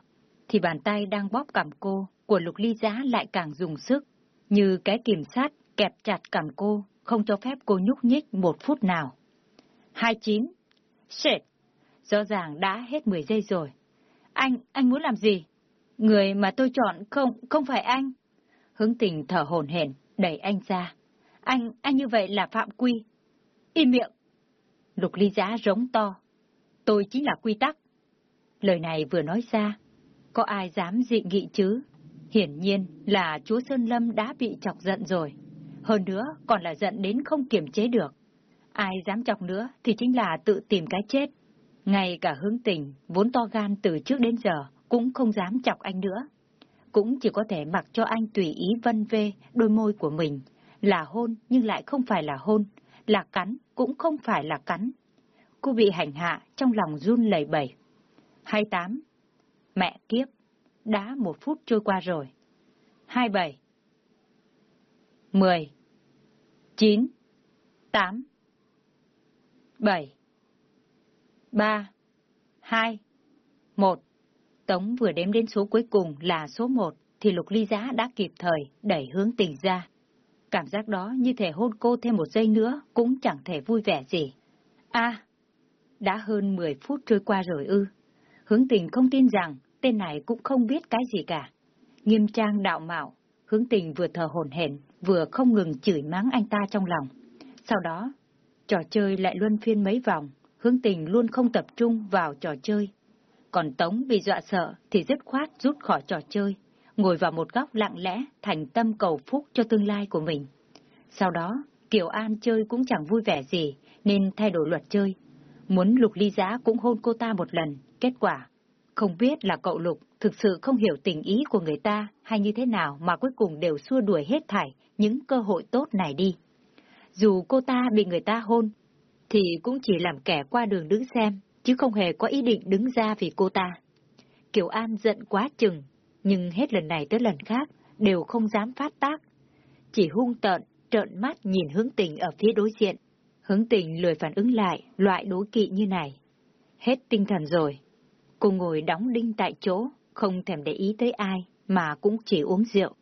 thì bàn tay đang bóp cầm cô của lục ly giá lại càng dùng sức như cái kìm sát kẹp chặt cằm cô, không cho phép cô nhúc nhích một phút nào. 29. Shit! Rõ ràng đã hết 10 giây rồi. Anh, anh muốn làm gì? Người mà tôi chọn không, không phải anh. Hướng tình thở hồn hển, đẩy anh ra. Anh, anh như vậy là phạm quy. Im miệng! Lục ly giá rống to. Tôi chính là quy tắc. Lời này vừa nói ra, có ai dám dị nghị chứ? Hiển nhiên là chúa Sơn Lâm đã bị chọc giận rồi. Hơn nữa còn là giận đến không kiềm chế được. Ai dám chọc nữa thì chính là tự tìm cái chết. Ngay cả hướng tình, vốn to gan từ trước đến giờ, cũng không dám chọc anh nữa. cũng chỉ có thể mặc cho anh tùy ý vân vê đôi môi của mình. Là hôn nhưng lại không phải là hôn, là cắn cũng không phải là cắn. Cô bị hành hạ trong lòng run lẩy bẩy. 28. Mẹ kiếp, đã một phút trôi qua rồi. 27. 10. 9. 8. 7. 3. 2. 1. Tống vừa đếm đến số cuối cùng là số 1 thì Lục Ly Giá đã kịp thời đẩy hướng tình ra. Cảm giác đó như thể hôn cô thêm một giây nữa cũng chẳng thể vui vẻ gì. a đã hơn 10 phút trôi qua rồi ư. Hướng tình không tin rằng tên này cũng không biết cái gì cả. Nghiêm trang đạo mạo, hướng tình vừa thờ hồn hển vừa không ngừng chửi mắng anh ta trong lòng. Sau đó, trò chơi lại luân phiên mấy vòng, hướng tình luôn không tập trung vào trò chơi. Còn Tống bị dọa sợ thì dứt khoát rút khỏi trò chơi, ngồi vào một góc lặng lẽ thành tâm cầu phúc cho tương lai của mình. Sau đó, Kiều An chơi cũng chẳng vui vẻ gì nên thay đổi luật chơi. Muốn Lục Ly Giá cũng hôn cô ta một lần, kết quả. Không biết là cậu Lục thực sự không hiểu tình ý của người ta hay như thế nào mà cuối cùng đều xua đuổi hết thảy những cơ hội tốt này đi. Dù cô ta bị người ta hôn, thì cũng chỉ làm kẻ qua đường đứng xem, chứ không hề có ý định đứng ra vì cô ta. Kiều An giận quá chừng, nhưng hết lần này tới lần khác đều không dám phát tác. Chỉ hung tợn, trợn mắt nhìn hướng tình ở phía đối diện. Hướng tình lười phản ứng lại loại đố kỵ như này. Hết tinh thần rồi. Cô ngồi đóng đinh tại chỗ, không thèm để ý tới ai, mà cũng chỉ uống rượu.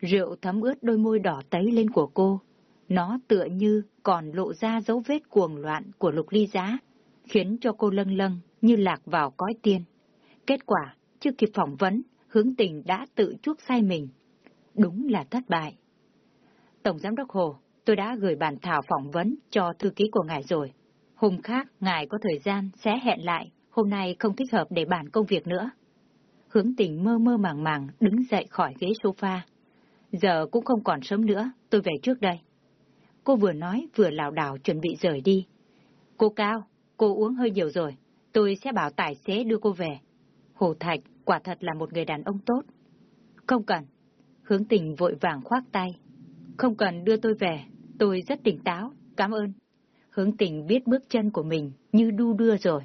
Rượu thấm ướt đôi môi đỏ tấy lên của cô. Nó tựa như còn lộ ra dấu vết cuồng loạn của lục ly giá, khiến cho cô lâng lâng như lạc vào cõi tiên. Kết quả, chưa kịp phỏng vấn, hướng tình đã tự chuốc sai mình. Đúng là thất bại. Tổng Giám đốc Hồ, tôi đã gửi bản thảo phỏng vấn cho thư ký của ngài rồi. Hôm khác, ngài có thời gian sẽ hẹn lại, hôm nay không thích hợp để bàn công việc nữa. Hướng tình mơ mơ màng màng đứng dậy khỏi ghế sofa. Giờ cũng không còn sớm nữa, tôi về trước đây. Cô vừa nói vừa lảo đảo chuẩn bị rời đi. Cô Cao, cô uống hơi nhiều rồi, tôi sẽ bảo tài xế đưa cô về. Hồ Thạch quả thật là một người đàn ông tốt. Không cần. Hướng tình vội vàng khoác tay. Không cần đưa tôi về, tôi rất tỉnh táo, cảm ơn. Hướng tình biết bước chân của mình như đu đưa rồi.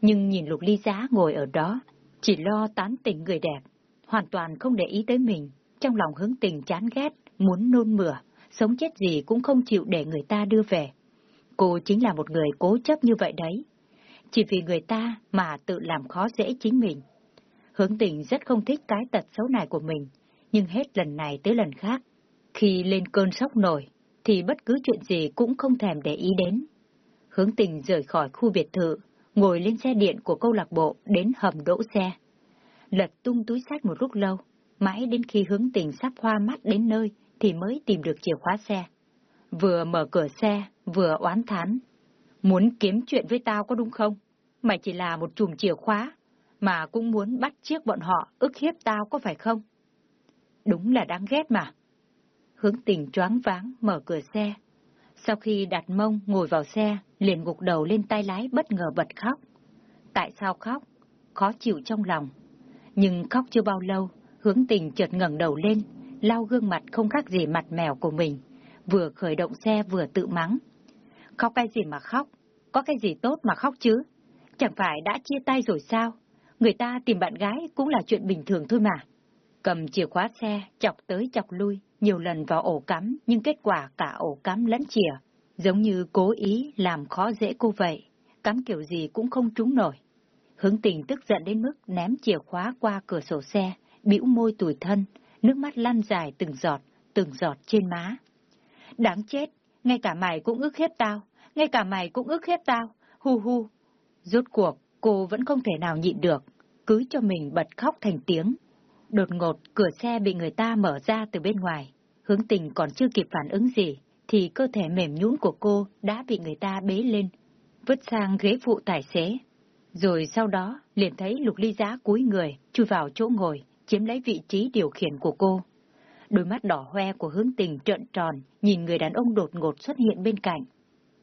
Nhưng nhìn lục ly giá ngồi ở đó, chỉ lo tán tỉnh người đẹp, hoàn toàn không để ý tới mình. Trong lòng hướng tình chán ghét, muốn nôn mửa, sống chết gì cũng không chịu để người ta đưa về. Cô chính là một người cố chấp như vậy đấy. Chỉ vì người ta mà tự làm khó dễ chính mình. Hướng tình rất không thích cái tật xấu này của mình, nhưng hết lần này tới lần khác. Khi lên cơn sốc nổi, thì bất cứ chuyện gì cũng không thèm để ý đến. Hướng tình rời khỏi khu biệt thự, ngồi lên xe điện của câu lạc bộ đến hầm đỗ xe. Lật tung túi sách một lúc lâu, mãi đến khi hướng tình sắp hoa mắt đến nơi thì mới tìm được chìa khóa xe. Vừa mở cửa xe, vừa oán thán. Muốn kiếm chuyện với tao có đúng không? Mày chỉ là một chùm chìa khóa, mà cũng muốn bắt chiếc bọn họ ức hiếp tao có phải không? Đúng là đáng ghét mà. Hướng tình choáng váng mở cửa xe. Sau khi đặt mông ngồi vào xe, liền gục đầu lên tay lái bất ngờ bật khóc. Tại sao khóc? Khó chịu trong lòng. Nhưng khóc chưa bao lâu, hướng tình chợt ngẩng đầu lên, lau gương mặt không khác gì mặt mèo của mình, vừa khởi động xe vừa tự mắng. Khóc cái gì mà khóc? Có cái gì tốt mà khóc chứ? Chẳng phải đã chia tay rồi sao? Người ta tìm bạn gái cũng là chuyện bình thường thôi mà. Cầm chìa khóa xe, chọc tới chọc lui, nhiều lần vào ổ cắm, nhưng kết quả cả ổ cắm lẫn chìa. Giống như cố ý làm khó dễ cô vậy, cắm kiểu gì cũng không trúng nổi. Hướng tình tức giận đến mức ném chìa khóa qua cửa sổ xe, bĩu môi tủi thân, nước mắt lăn dài từng giọt, từng giọt trên má. Đáng chết, ngay cả mày cũng ức hiếp tao, ngay cả mày cũng ức hiếp tao, hu hu. Rốt cuộc, cô vẫn không thể nào nhịn được, cứ cho mình bật khóc thành tiếng. Đột ngột, cửa xe bị người ta mở ra từ bên ngoài. Hướng tình còn chưa kịp phản ứng gì, thì cơ thể mềm nhũn của cô đã bị người ta bế lên, vứt sang ghế phụ tài xế. Rồi sau đó, liền thấy lục ly giá cúi người, chui vào chỗ ngồi, chiếm lấy vị trí điều khiển của cô. Đôi mắt đỏ hoe của hướng tình trợn tròn, nhìn người đàn ông đột ngột xuất hiện bên cạnh.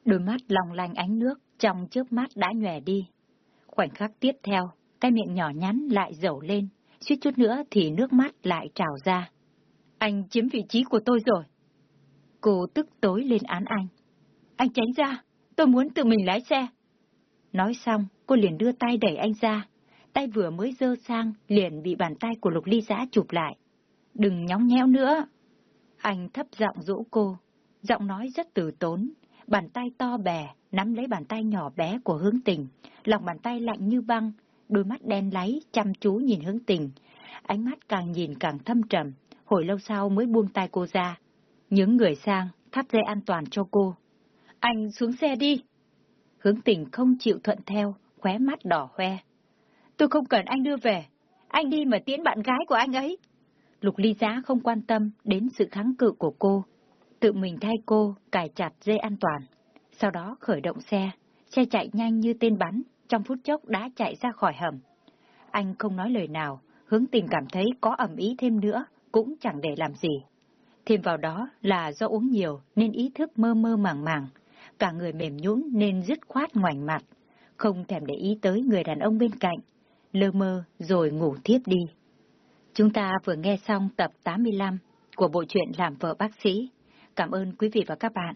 Đôi mắt long lanh ánh nước, trong chớp mắt đã nhòe đi. Khoảnh khắc tiếp theo, cái miệng nhỏ nhắn lại dầu lên, suýt chút nữa thì nước mắt lại trào ra. Anh chiếm vị trí của tôi rồi. Cô tức tối lên án anh. Anh tránh ra, tôi muốn tự mình lái xe. Nói xong, cô liền đưa tay đẩy anh ra. Tay vừa mới dơ sang, liền bị bàn tay của Lục Ly Giã chụp lại. Đừng nhóng nhéo nữa. Anh thấp giọng dỗ cô, giọng nói rất từ tốn. Bàn tay to bè, nắm lấy bàn tay nhỏ bé của hướng tình. Lòng bàn tay lạnh như băng, đôi mắt đen láy, chăm chú nhìn hướng tình. Ánh mắt càng nhìn càng thâm trầm, hồi lâu sau mới buông tay cô ra. Những người sang, thắt dây an toàn cho cô. Anh xuống xe đi. Hướng tình không chịu thuận theo, khóe mắt đỏ hoe. Tôi không cần anh đưa về. Anh đi mà tiễn bạn gái của anh ấy. Lục ly giá không quan tâm đến sự kháng cự của cô. Tự mình thay cô cài chặt dây an toàn. Sau đó khởi động xe. Xe chạy nhanh như tên bắn, trong phút chốc đã chạy ra khỏi hầm. Anh không nói lời nào, hướng tình cảm thấy có ẩm ý thêm nữa, cũng chẳng để làm gì. Thêm vào đó là do uống nhiều nên ý thức mơ mơ màng màng, cả người mềm nhũn nên dứt khoát ngoảnh mặt, không thèm để ý tới người đàn ông bên cạnh, lơ mơ rồi ngủ thiếp đi. Chúng ta vừa nghe xong tập 85 của bộ truyện Làm vợ bác sĩ. Cảm ơn quý vị và các bạn.